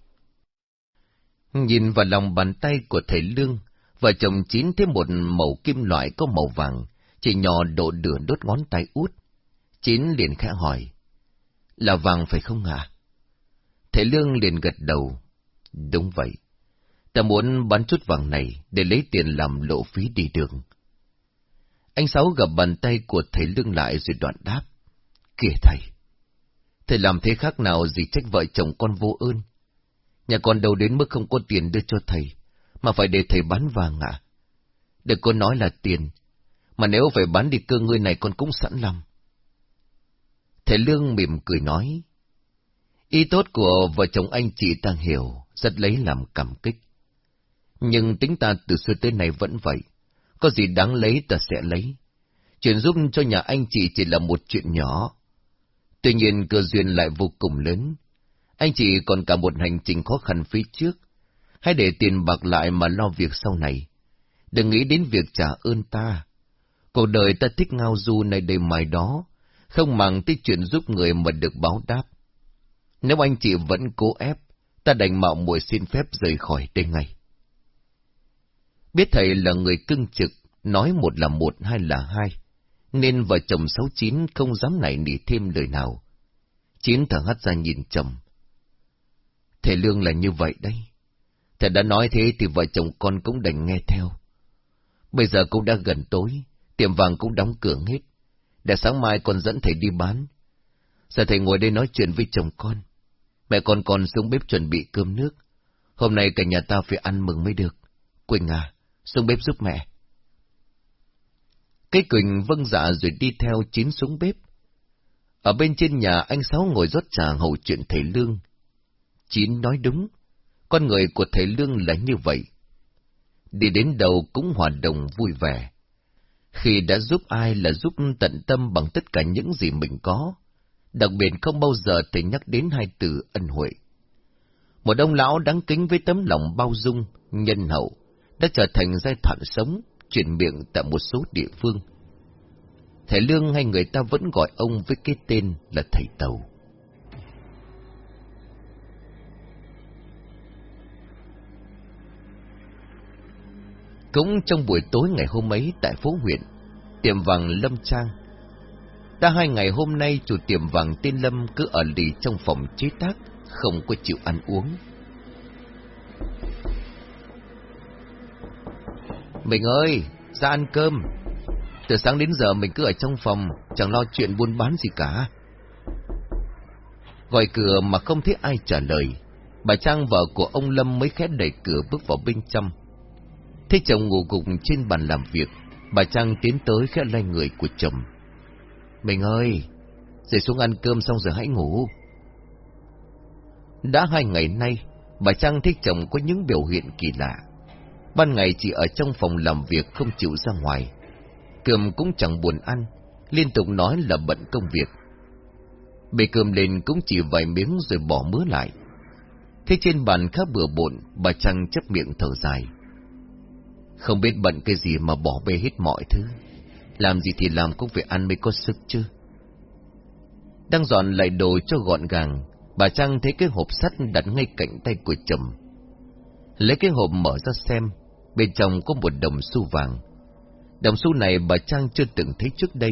Nhìn vào lòng bàn tay của thầy Lương, vợ chồng chín thêm một màu kim loại có màu vàng, chỉ nhỏ độ đửa đốt ngón tay út. Chín liền khẽ hỏi. Là vàng phải không ạ? Thầy Lương liền gật đầu. Đúng vậy. Ta muốn bán chút vàng này để lấy tiền làm lộ phí đi đường. Anh Sáu gặp bàn tay của thầy Lương lại rồi đoạn đáp. Kìa thầy! Thầy làm thế khác nào gì trách vợ chồng con vô ơn? Nhà con đâu đến mức không có tiền đưa cho thầy, mà phải để thầy bán vàng ạ. À? Đừng có nói là tiền, mà nếu phải bán đi cơ ngươi này con cũng sẵn lòng. Thầy Lương mỉm cười nói, ý tốt của vợ chồng anh chị ta hiểu, rất lấy làm cảm kích. Nhưng tính ta từ xưa tới nay vẫn vậy, có gì đáng lấy ta sẽ lấy. Chuyện giúp cho nhà anh chị chỉ là một chuyện nhỏ. Tuy nhiên cơ duyên lại vô cùng lớn. Anh chị còn cả một hành trình khó khăn phía trước. Hãy để tiền bạc lại mà lo việc sau này. Đừng nghĩ đến việc trả ơn ta. Cuộc đời ta thích ngao du này đầy mài đó, không màng tới chuyện giúp người mà được báo đáp. Nếu anh chị vẫn cố ép, ta đành mạo muội xin phép rời khỏi đây ngay. Biết thầy là người cưng trực, nói một là một, hai là hai, nên vợ chồng sáu chín không dám nảy nỉ thêm lời nào. Chín thở hắt ra nhìn chồng. Thầy Lương là như vậy đấy. Thầy đã nói thế thì vợ chồng con cũng đành nghe theo. Bây giờ cũng đã gần tối, tiệm vàng cũng đóng cửa hết. Để sáng mai con dẫn thầy đi bán. Giờ thầy ngồi đây nói chuyện với chồng con. Mẹ con còn xuống bếp chuẩn bị cơm nước. Hôm nay cả nhà ta phải ăn mừng mới được. Quỳnh à, xuống bếp giúp mẹ. Cái Quỳnh vâng dạ rồi đi theo chín xuống bếp. Ở bên trên nhà anh Sáu ngồi rót trà hầu chuyện thầy Lương. Chín nói đúng, con người của thầy Lương là như vậy. Đi đến đầu cũng hòa đồng vui vẻ. Khi đã giúp ai là giúp tận tâm bằng tất cả những gì mình có, đặc biệt không bao giờ thầy nhắc đến hai từ ân huệ. Một ông lão đáng kính với tấm lòng bao dung, nhân hậu, đã trở thành giai thoại sống, truyền miệng tại một số địa phương. Thầy Lương hay người ta vẫn gọi ông với cái tên là thầy Tàu. Cũng trong buổi tối ngày hôm ấy tại phố huyện, tiệm vàng Lâm Trang. Đã hai ngày hôm nay chủ tiệm vàng tên Lâm cứ ở lì trong phòng chế tác, không có chịu ăn uống. Mình ơi, ra ăn cơm. Từ sáng đến giờ mình cứ ở trong phòng, chẳng lo chuyện buôn bán gì cả. Gọi cửa mà không thấy ai trả lời. Bà Trang vợ của ông Lâm mới khét đẩy cửa bước vào bên trong. Thấy chồng ngủ gục trên bàn làm việc, bà Trang tiến tới khẽ lay người của chồng. Mình ơi, dậy xuống ăn cơm xong rồi hãy ngủ. Đã hai ngày nay, bà Trang thấy chồng có những biểu hiện kỳ lạ. Ban ngày chỉ ở trong phòng làm việc không chịu ra ngoài. Cơm cũng chẳng buồn ăn, liên tục nói là bận công việc. Bề cơm lên cũng chỉ vài miếng rồi bỏ mứa lại. Thế trên bàn khá bừa bộn, bà Trang chấp miệng thở dài. Không biết bận cái gì mà bỏ bê hết mọi thứ. Làm gì thì làm cũng phải ăn mới có sức chứ. Đang dọn lại đồ cho gọn gàng, bà Trang thấy cái hộp sắt đặt ngay cạnh tay của chồng. Lấy cái hộp mở ra xem, bên trong có một đồng xu vàng. Đồng xu này bà Trang chưa từng thấy trước đây.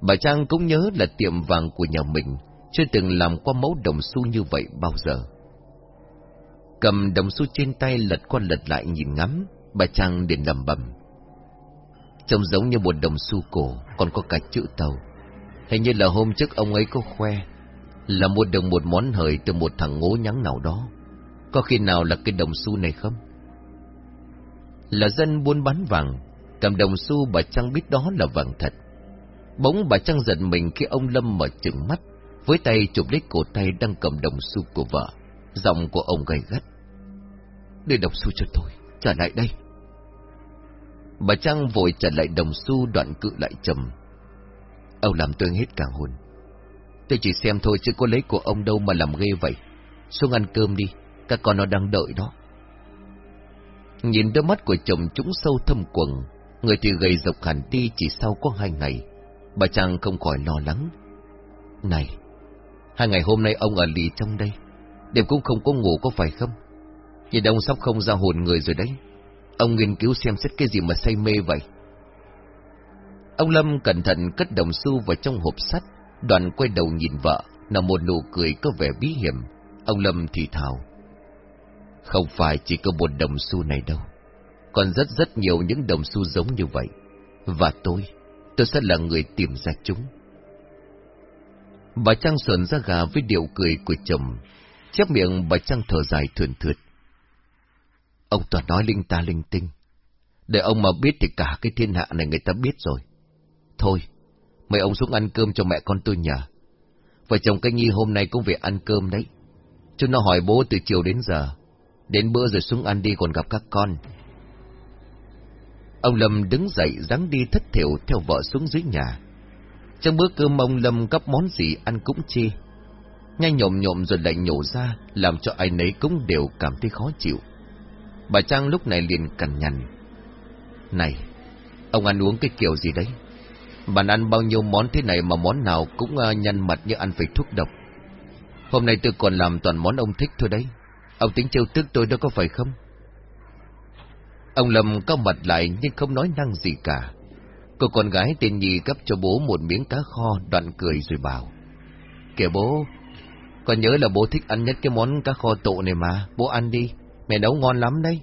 Bà Trang cũng nhớ là tiệm vàng của nhà mình, chưa từng làm qua mẫu đồng xu như vậy bao giờ. Cầm đồng xu trên tay lật qua lật lại nhìn ngắm, bà Trang liền lầm bầm. Trông giống như một đồng xu cổ, còn có cả chữ tàu. Hình như là hôm trước ông ấy có khoe, là mua được một món hời từ một thằng ngố nhắng nào đó. Có khi nào là cái đồng xu này không? Là dân buôn bán vàng, cầm đồng xu bà Trăng biết đó là vàng thật. Bỗng bà Trăng giận mình khi ông Lâm mở chừng mắt, với tay chụp lấy cổ tay đang cầm đồng xu của vợ. Giọng của ông gầy gắt. Đưa đồng xu cho tôi, trả lại đây. Bà Trăng vội trả lại đồng xu đoạn cự lại trầm. Ông làm tôi hết cả hồn. Tôi chỉ xem thôi chứ có lấy của ông đâu mà làm ghê vậy. Xuống ăn cơm đi, các con nó đang đợi đó. Nhìn đôi mắt của chồng chúng sâu thâm quầng, người thì gầy dọc hẳn đi chỉ sau có hai ngày. Bà Trang không khỏi lo lắng. Này, Hai ngày hôm nay ông ở lì trong đây. Đêm cũng không có ngủ có phải không? Nhìn ông sắp không ra hồn người rồi đấy. Ông nghiên cứu xem xét cái gì mà say mê vậy. Ông Lâm cẩn thận cất đồng xu vào trong hộp sắt, đoàn quay đầu nhìn vợ, nở một nụ cười có vẻ bí hiểm. Ông Lâm thì thào. Không phải chỉ có một đồng xu này đâu, còn rất rất nhiều những đồng xu giống như vậy. Và tôi, tôi sẽ là người tìm ra chúng. Bà Trang sờn ra gà với điệu cười của chồng, chép miệng bà Trang thở dài thườn thượt. Ông toàn nói linh ta linh tinh. Để ông mà biết thì cả cái thiên hạ này người ta biết rồi. Thôi, mời ông xuống ăn cơm cho mẹ con tôi nhờ. Vợ chồng cái nhi hôm nay cũng về ăn cơm đấy. Chúng nó hỏi bố từ chiều đến giờ. Đến bữa rồi xuống ăn đi còn gặp các con. Ông Lâm đứng dậy dáng đi thất thiểu theo vợ xuống dưới nhà. Trong bữa cơm ông Lâm gấp món gì ăn cũng chi. Nhanh nhộm nhộm rồi lại nhổ ra, làm cho ai nấy cũng đều cảm thấy khó chịu. Bà Trang lúc này liền cằn nhằn. Này, ông ăn uống cái kiểu gì đấy? Bạn ăn bao nhiêu món thế này mà món nào cũng à, nhăn mặt như ăn phải thuốc độc. Hôm nay tôi còn làm toàn món ông thích thôi đấy. Ông tính trêu tức tôi đó có phải không? Ông Lâm có mặt lại nhưng không nói năng gì cả. Cô con gái tên Nhi cấp cho bố một miếng cá kho đoạn cười rồi bảo. Kìa bố, con nhớ là bố thích ăn nhất cái món cá kho tộ này mà, bố ăn đi, mẹ nấu ngon lắm đấy.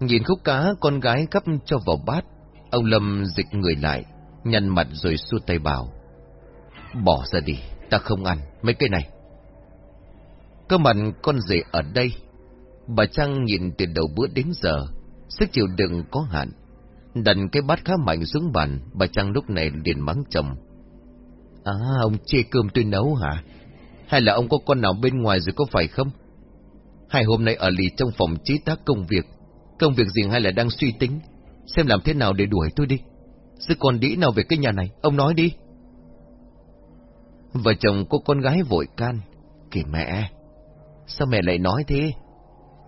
Nhìn khúc cá con gái cấp cho vào bát, ông Lâm dịch người lại, nhăn mặt rồi xua tay bảo. Bỏ ra đi, ta không ăn, mấy cái này. Cơ mặt con rể ở đây, bà Trang nhìn từ đầu bữa đến giờ, sức chịu đựng có hạn. Đặt cái bát khá mạnh xuống bàn, bà Trang lúc này liền mắng chồng. À, ông chê cơm tôi nấu hả? Hay là ông có con nào bên ngoài rồi có phải không? Hai hôm nay ở lì trong phòng trí tác công việc. Công việc gì hay là đang suy tính? Xem làm thế nào để đuổi tôi đi. Sự còn đĩ nào về cái nhà này, ông nói đi. Vợ chồng cô con gái vội can. Kì mẹ, sao mẹ lại nói thế?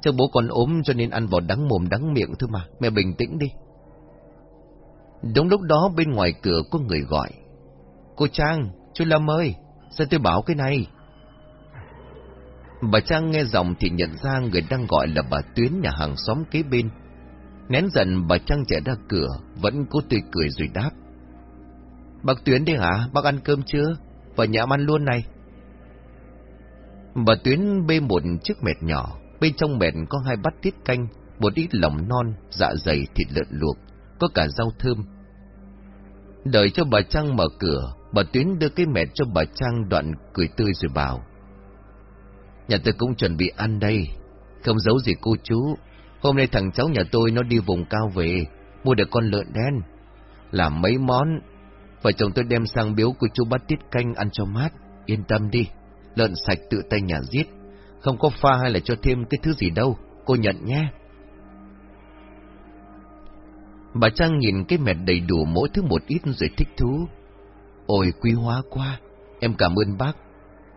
Chắc bố con ốm cho nên ăn vào đắng mồm đắng miệng thôi mà, mẹ bình tĩnh đi. Đúng lúc đó bên ngoài cửa có người gọi. Cô Trang, chú Lâm ơi, sao tôi bảo cái này? Bà Trang nghe giọng thì nhận ra người đang gọi là bà Tuyến nhà hàng xóm kế bên. Nén giận bà Trang chạy ra cửa, vẫn cố tươi cười rồi đáp. Bác Tuyến đi hả? Bác ăn cơm chưa? Vào nhà ăn luôn này. Bà Tuyến bê một chiếc mệt nhỏ, bên trong mệt có hai bát tiết canh, một ít lòng non, dạ dày thịt lợn luộc, có cả rau thơm. Đợi cho bà Trang mở cửa, bà Tuyến đưa cái mệt cho bà Trang đoạn cười tươi rồi bảo. Nhà tôi cũng chuẩn bị ăn đây, không giấu gì cô chú. Hôm nay thằng cháu nhà tôi nó đi vùng cao về, mua được con lợn đen. Làm mấy món, vợ chồng tôi đem sang biếu cô chú bát tiết canh ăn cho mát. Yên tâm đi, lợn sạch tự tay nhà giết, không có pha hay là cho thêm cái thứ gì đâu, cô nhận nhé. Bà Trang nhìn cái mẹt đầy đủ mỗi thứ một ít rồi thích thú. Ôi quý hóa quá, em cảm ơn bác.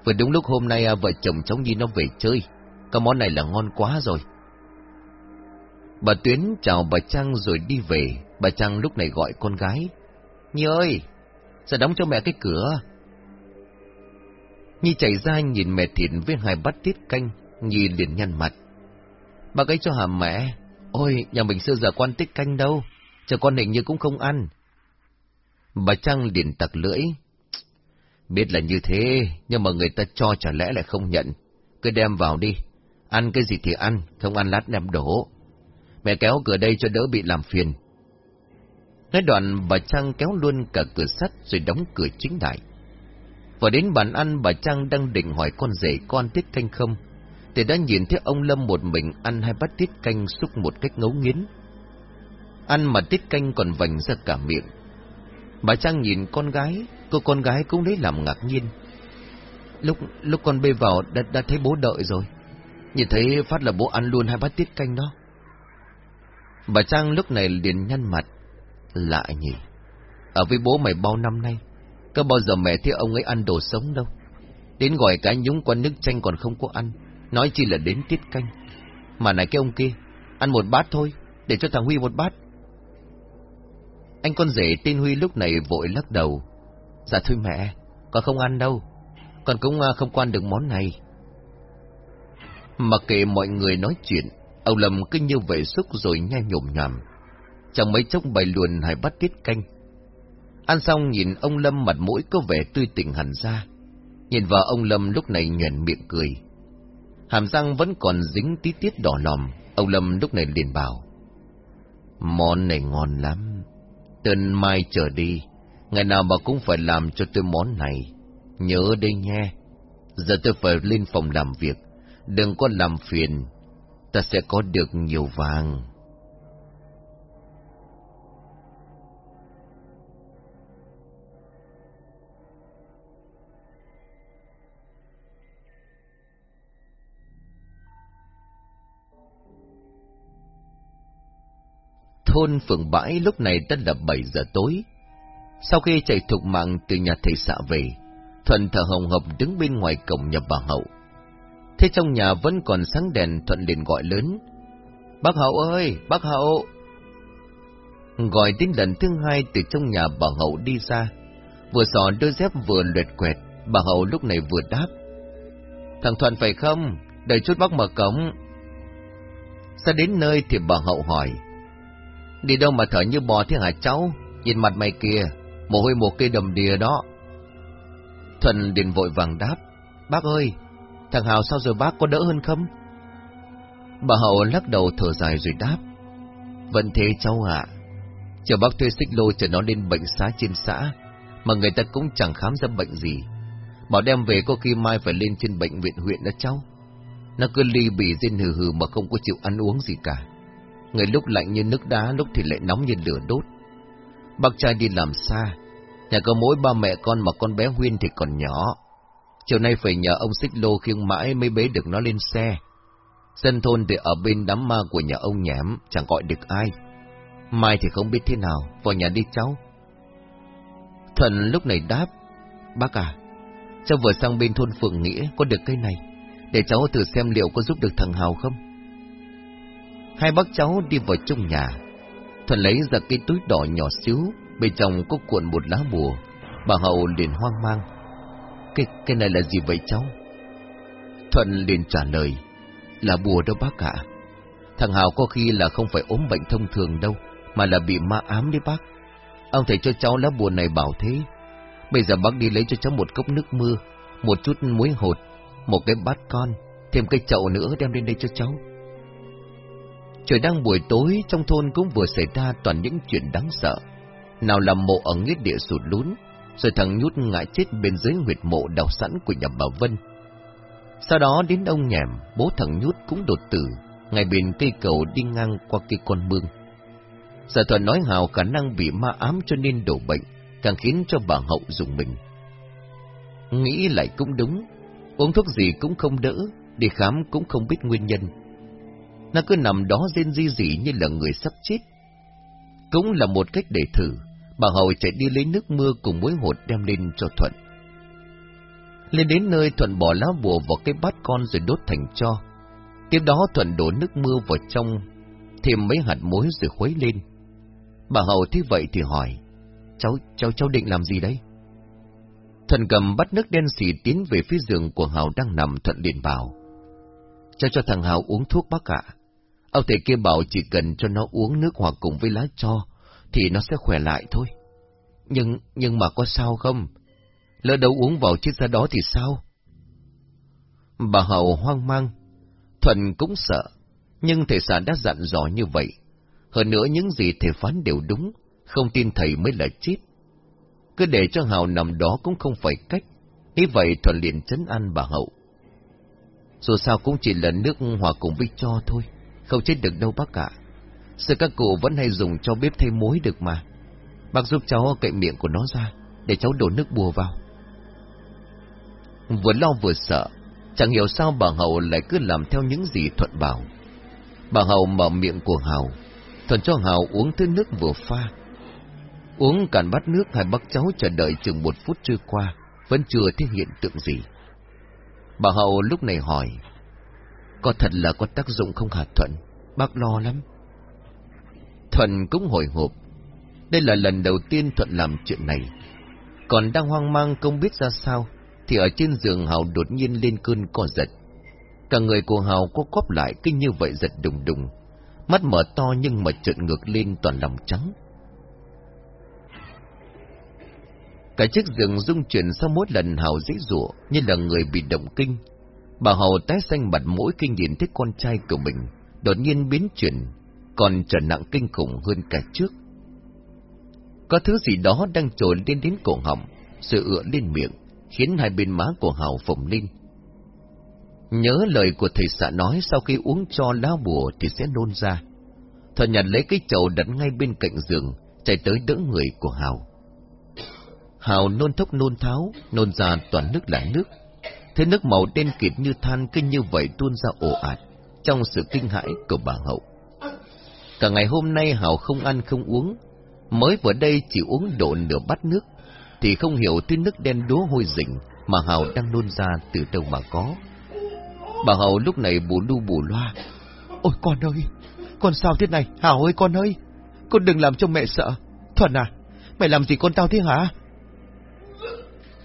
Vừa đúng lúc hôm nay à, vợ chồng cháu Nhi nó về chơi, cái món này là ngon quá rồi. Bà Tuyến chào bà Trang rồi đi về, bà Trang lúc này gọi con gái. Nhi ơi, sao đóng cho mẹ cái cửa? Nhi chạy ra nhìn mẹ thịt với hai bát tiết canh, Nhi liền nhăn mặt. Bà ấy cho hả mẹ? Ôi, nhà mình xưa giờ quan tiết canh đâu, chờ con hình như cũng không ăn. Bà Trang liền tặc lưỡi. Biết là như thế, nhưng mà người ta cho chả lẽ lại không nhận. Cứ đem vào đi, ăn cái gì thì ăn, không ăn lát đem đổ. Mẹ kéo cửa đây cho đỡ bị làm phiền. Nói đoạn bà Trang kéo luôn cả cửa sắt rồi đóng cửa chính đại. Và đến bàn ăn bà Trang đang định hỏi con rể con tiết canh không, thì đã nhìn thấy ông Lâm một mình ăn hai bát tiết canh xúc một cách ngấu nghiến. Ăn mà tiết canh còn vành ra cả miệng. Bà Trang nhìn con gái, cô con gái cũng lấy làm ngạc nhiên. Lúc lúc con bê vào đã, đã thấy bố đợi rồi. Nhìn thấy phát là bố ăn luôn hai bát tiết canh đó. Bà Trang lúc này liền nhăn mặt. Lạ nhỉ. Ở với bố mày bao năm nay, có bao giờ mẹ thấy ông ấy ăn đồ sống đâu. Đến gọi cái nhúng qua nước chanh còn không có ăn, nói chi là đến tiết canh. Mà này cái ông kia, ăn một bát thôi, để cho thằng Huy một bát. Anh con rể tên Huy lúc này vội lắc đầu. Dạ thôi mẹ, con không ăn đâu. con cũng à, không quan được món này. Mặc kệ mọi người nói chuyện, ông Lâm cứ như vậy xúc rồi nhai nhộm nhòm. Chẳng mấy chốc bày luồn hay bắt tiết canh. Ăn xong nhìn ông Lâm mặt mũi có vẻ tươi tỉnh hẳn ra. Nhìn vào ông Lâm lúc này nhuền miệng cười. Hàm răng vẫn còn dính tí tiết đỏ lòm, ông Lâm lúc này liền bảo. Món này ngon lắm. Tên mai trở đi, ngày nào bà cũng phải làm cho tôi món này. Nhớ đây nhé. Giờ tôi phải lên phòng làm việc. Đừng có làm phiền. Ta sẽ có được nhiều vàng. Thôn phường bãi lúc này đã là 7 giờ tối. Sau khi chạy thục mạng từ nhà thầy xã về, Thuận thở hồng hộc đứng bên ngoài cổng nhà bà Hậu. Thế trong nhà vẫn còn sáng đèn Thuận liền gọi lớn. Bác Hậu ơi, bác Hậu! Gọi đến lần thứ hai từ trong nhà bà Hậu đi ra. Vừa sò đôi dép vừa luyệt quẹt, bà Hậu lúc này vừa đáp. Thằng Thuận phải không? Đợi chút bác mở cổng. Ra đến nơi thì bà Hậu hỏi. Đi đâu mà thở như bò thế hả cháu? Nhìn mặt mày kìa, mồ hôi một cây đầm đìa đó. Thuần liền vội vàng đáp. Bác ơi, thằng Hào sao giờ bác có đỡ hơn không? Bà Hậu lắc đầu thở dài rồi đáp. Vẫn thế cháu ạ. Chờ bác thuê xích lô chờ nó lên bệnh xá trên xã, mà người ta cũng chẳng khám ra bệnh gì. Bảo đem về có khi mai phải lên trên bệnh viện huyện đó cháu. Nó cứ ly bì rên hừ hừ mà không có chịu ăn uống gì cả. Người lúc lạnh như nước đá, lúc thì lại nóng như lửa đốt. Bác trai đi làm xa, nhà có mỗi ba mẹ con mà con bé Huyên thì còn nhỏ. Chiều nay phải nhờ ông xích lô khiêng mãi mới bế được nó lên xe. Dân thôn thì ở bên đám ma của nhà ông nhảm, chẳng gọi được ai. Mai thì không biết thế nào, vào nhà đi cháu. Thần lúc này đáp, bác à, cháu vừa sang bên thôn Phượng Nghĩa có được cây này, để cháu thử xem liệu có giúp được thằng Hào không. Hai bác cháu đi vào trong nhà. Thuận lấy ra cái túi đỏ nhỏ xíu, bên trong có cuộn một lá bùa. Bà Hậu liền hoang mang. Cái, cái này là gì vậy cháu? Thuận liền trả lời. Là bùa đâu bác ạ. Thằng Hào có khi là không phải ốm bệnh thông thường đâu, mà là bị ma ám đấy bác. Ông thầy cho cháu lá bùa này bảo thế. Bây giờ bác đi lấy cho cháu một cốc nước mưa, một chút muối hột, một cái bát con, thêm cây chậu nữa đem lên đây cho cháu. Trời đang buổi tối, trong thôn cũng vừa xảy ra toàn những chuyện đáng sợ. Nào là mộ ở nghĩa địa sụt lún, rồi thằng nhút ngã chết bên dưới huyệt mộ đào sẵn của nhà bà Vân. Sau đó đến ông nhèm, bố thằng nhút cũng đột tử, ngay bên cây cầu đi ngang qua cây con mương. Giờ thuần nói hào khả năng bị ma ám cho nên đổ bệnh, càng khiến cho bà hậu dùng mình. Nghĩ lại cũng đúng, uống thuốc gì cũng không đỡ, đi khám cũng không biết nguyên nhân nó cứ nằm đó rên di dị như là người sắp chết. Cũng là một cách để thử, bà hầu chạy đi lấy nước mưa cùng muối hột đem lên cho Thuận. Lên đến nơi Thuận bỏ lá bùa vào cái bát con rồi đốt thành cho. Tiếp đó Thuận đổ nước mưa vào trong, thêm mấy hạt muối rồi khuấy lên. Bà hầu thấy vậy thì hỏi, cháu, cháu, cháu định làm gì đấy? Thuận cầm bắt nước đen xì tiến về phía giường của Hào đang nằm Thuận liền bảo. Cho cho thằng Hào uống thuốc bác ạ. Ông thầy kia bảo chỉ cần cho nó uống nước hoặc cùng với lá cho, thì nó sẽ khỏe lại thôi. Nhưng, nhưng mà có sao không? Lỡ đâu uống vào chiếc ra đó thì sao? Bà Hậu hoang mang, Thuận cũng sợ, nhưng thầy xã đã dặn dò như vậy. Hơn nữa những gì thầy phán đều đúng, không tin thầy mới là chết. Cứ để cho Hào nằm đó cũng không phải cách, như vậy Thuận liền chấn an bà Hậu. Dù sao cũng chỉ là nước hòa cùng với cho thôi. Không chết được đâu bác ạ. Sự các cụ vẫn hay dùng cho bếp thêm muối được mà. Bác giúp cháu cậy miệng của nó ra, để cháu đổ nước bùa vào. Vừa lo vừa sợ, chẳng hiểu sao bà Hậu lại cứ làm theo những gì Thuận bảo. Bà Hậu mở miệng của Hào, Thuận cho Hào uống thứ nước vừa pha. Uống cạn bát nước hai bác cháu chờ đợi chừng một phút trôi qua, vẫn chưa thấy hiện tượng gì. Bà Hậu lúc này hỏi, có thật là có tác dụng không hả Thuận? Bác lo lắm. Thuận cũng hồi hộp. Đây là lần đầu tiên Thuận làm chuyện này. Còn đang hoang mang không biết ra sao, thì ở trên giường Hào đột nhiên lên cơn co giật. Cả người của Hào có cóp lại kinh như vậy giật đùng đùng. Mắt mở to nhưng mà trợn ngược lên toàn lòng trắng. Cả chiếc giường rung chuyển sau mỗi lần Hào dễ dụa như là người bị động kinh. Bà Hầu tái xanh mặt mũi kinh nhìn thấy con trai của mình, đột nhiên biến chuyển, còn trở nặng kinh khủng hơn cả trước. Có thứ gì đó đang trồi lên đến cổ họng, sự ựa lên miệng, khiến hai bên má của Hào phồng lên. Nhớ lời của thầy xã nói sau khi uống cho lá bùa thì sẽ nôn ra. Thợ nhặt lấy cái chậu đặt ngay bên cạnh giường, chạy tới đỡ người của Hào. Hào nôn thốc nôn tháo, nôn ra toàn nước là nước. Thế nước màu đen kịt như than kinh như vậy tuôn ra ồ ạt, trong sự kinh hãi của bà Hậu. Cả ngày hôm nay Hào không ăn không uống, mới vừa đây chỉ uống độ nửa bát nước, thì không hiểu thứ nước đen đúa hôi rình mà Hào đang nôn ra từ đâu mà có. Bà Hậu lúc này bù lu bù loa. Ôi con ơi, con sao thế này? Hào ơi con ơi, con đừng làm cho mẹ sợ. thuận à, mày làm gì con tao thế hả?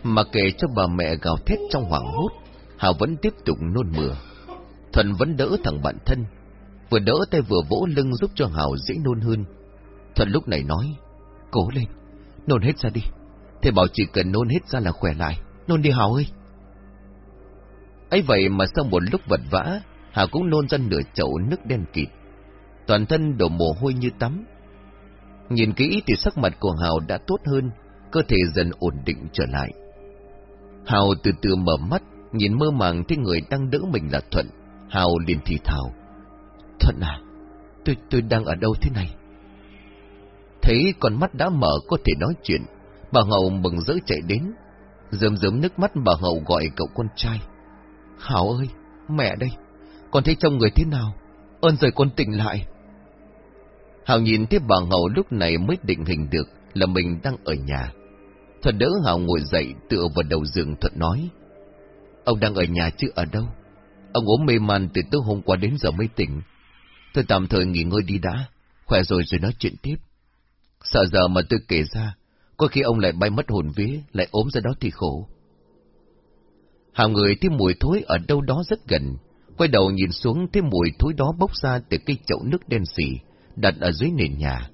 Mà kể cho bà mẹ gào thét trong hoảng hốt, Hào vẫn tiếp tục nôn mửa. Thuần vẫn đỡ thằng bạn thân, vừa đỡ tay vừa vỗ lưng giúp cho Hào dễ nôn hơn. Thuần lúc này nói, cố lên, nôn hết ra đi. Thầy bảo chỉ cần nôn hết ra là khỏe lại, nôn đi Hào ơi. ấy vậy mà sau một lúc vật vã, Hào cũng nôn ra nửa chậu nước đen kịt. Toàn thân đổ mồ hôi như tắm. Nhìn kỹ thì sắc mặt của Hào đã tốt hơn, cơ thể dần ổn định trở lại. Hào từ từ mở mắt, nhìn mơ màng thấy người đang đỡ mình là Thuận. Hào liền thì thào. Thuận à, tôi tôi đang ở đâu thế này? Thấy con mắt đã mở có thể nói chuyện, bà Hậu mừng rỡ chạy đến. Dơm dớm nước mắt bà Hậu gọi cậu con trai. Hào ơi, mẹ đây, con thấy trong người thế nào? Ơn rồi con tỉnh lại. Hào nhìn thấy bà Hậu lúc này mới định hình được là mình đang ở nhà. Thuận đỡ Hào ngồi dậy tựa vào đầu giường Thuận nói. Ông đang ở nhà chứ ở đâu? Ông ốm mê man từ tối hôm qua đến giờ mới tỉnh. Tôi tạm thời nghỉ ngơi đi đã, khỏe rồi rồi nói chuyện tiếp. Sợ giờ mà tôi kể ra, có khi ông lại bay mất hồn vía, lại ốm ra đó thì khổ. Hào người thấy mùi thối ở đâu đó rất gần, quay đầu nhìn xuống thấy mùi thối đó bốc ra từ cây chậu nước đen xỉ, đặt ở dưới nền nhà.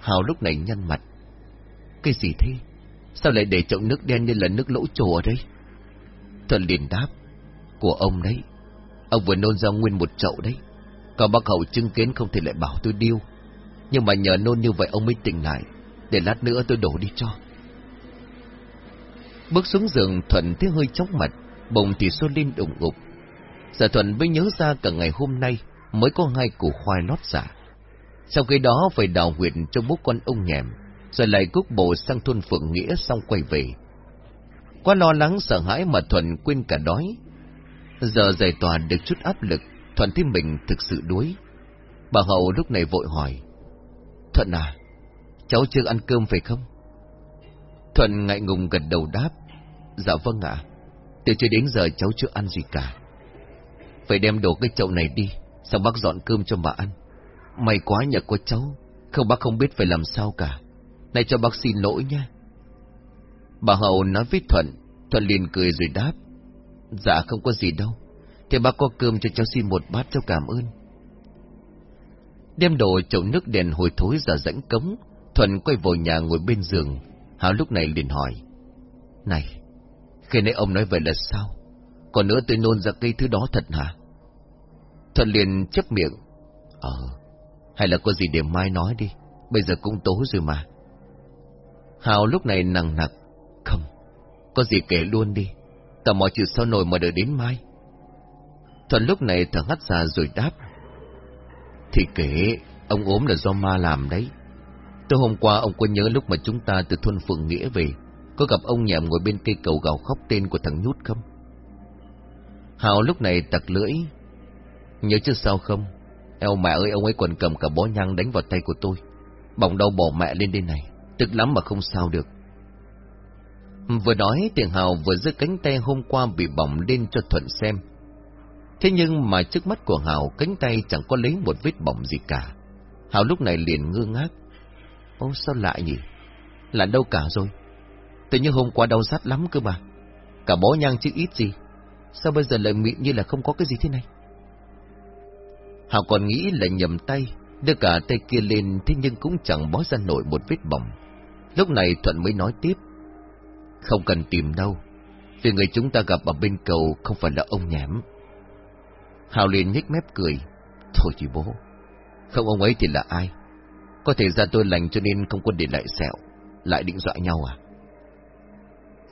Hào lúc này nhăn mặt. Cái gì thế? Sao lại để chậu nước đen như là nước lỗ trổ ở đây? Thuận liền đáp. Của ông đấy. Ông vừa nôn ra nguyên một chậu đấy. Còn bác hậu chứng kiến không thể lại bảo tôi điêu. Nhưng mà nhờ nôn như vậy ông mới tỉnh lại. Để lát nữa tôi đổ đi cho. Bước xuống giường, Thuận thấy hơi chóng mặt. Bụng thì xô lên đụng ngục. Giờ Thuận mới nhớ ra cả ngày hôm nay mới có hai củ khoai lót giả. Sau khi đó phải đào huyệt cho bố con ông nhèm rồi lại cúc bộ sang thôn Phượng Nghĩa xong quay về. Quá lo lắng sợ hãi mà Thuận quên cả đói. Giờ giải tỏa được chút áp lực, Thuận thấy mình thực sự đuối. Bà Hậu lúc này vội hỏi. Thuận à, cháu chưa ăn cơm phải không? Thuận ngại ngùng gật đầu đáp. Dạ vâng ạ, từ chưa đến giờ cháu chưa ăn gì cả. Phải đem đổ cái chậu này đi, xong bác dọn cơm cho bà ăn. May quá nhờ có cháu, không bác không biết phải làm sao cả. Này cho bác xin lỗi nha. Bà Hậu nói với Thuận, Thuận liền cười rồi đáp. Dạ không có gì đâu. Thế bác có cơm cho cháu xin một bát cho cảm ơn. Đem đồ chậu nước đèn hồi thối ra rãnh cống, Thuận quay vào nhà ngồi bên giường. Hảo lúc này liền hỏi. Này, khi nãy ông nói vậy là sao? Còn nữa tôi nôn ra cây thứ đó thật hả? Thuận liền chấp miệng. Ờ, hay là có gì để mai nói đi, bây giờ cũng tối rồi mà. Hào lúc này nặng nặc. Không, có gì kể luôn đi. Tao mọi chuyện sao nổi mà đợi đến mai. Thuận lúc này thở hắt ra rồi đáp. Thì kể, ông ốm là do ma làm đấy. Tối hôm qua ông có nhớ lúc mà chúng ta từ thôn Phượng Nghĩa về, có gặp ông nhẹm ngồi bên cây cầu gào khóc tên của thằng Nhút không? Hào lúc này tặc lưỡi. Nhớ chứ sao không? Eo mẹ ơi, ông ấy còn cầm cả bó nhang đánh vào tay của tôi. Bỏng đau bỏ mẹ lên đây này. Tức lắm mà không sao được. Vừa nói tiền Hào vừa giơ cánh tay hôm qua bị bỏng lên cho Thuận xem. Thế nhưng mà trước mắt của Hào cánh tay chẳng có lấy một vết bỏng gì cả. Hào lúc này liền ngơ ngác. Ô sao lại nhỉ? Là đâu cả rồi? Tự như hôm qua đau rát lắm cơ mà. Cả bó nhang chứ ít gì. Sao bây giờ lại mịn như là không có cái gì thế này? Hào còn nghĩ là nhầm tay, đưa cả tay kia lên thế nhưng cũng chẳng bó ra nổi một vết bỏng. Lúc này Thuận mới nói tiếp. Không cần tìm đâu, vì người chúng ta gặp ở bên cầu không phải là ông nhảm. Hào liền nhếch mép cười. Thôi chị bố, không ông ấy thì là ai? Có thể ra tôi lành cho nên không quân để lại sẹo, lại định dọa nhau à?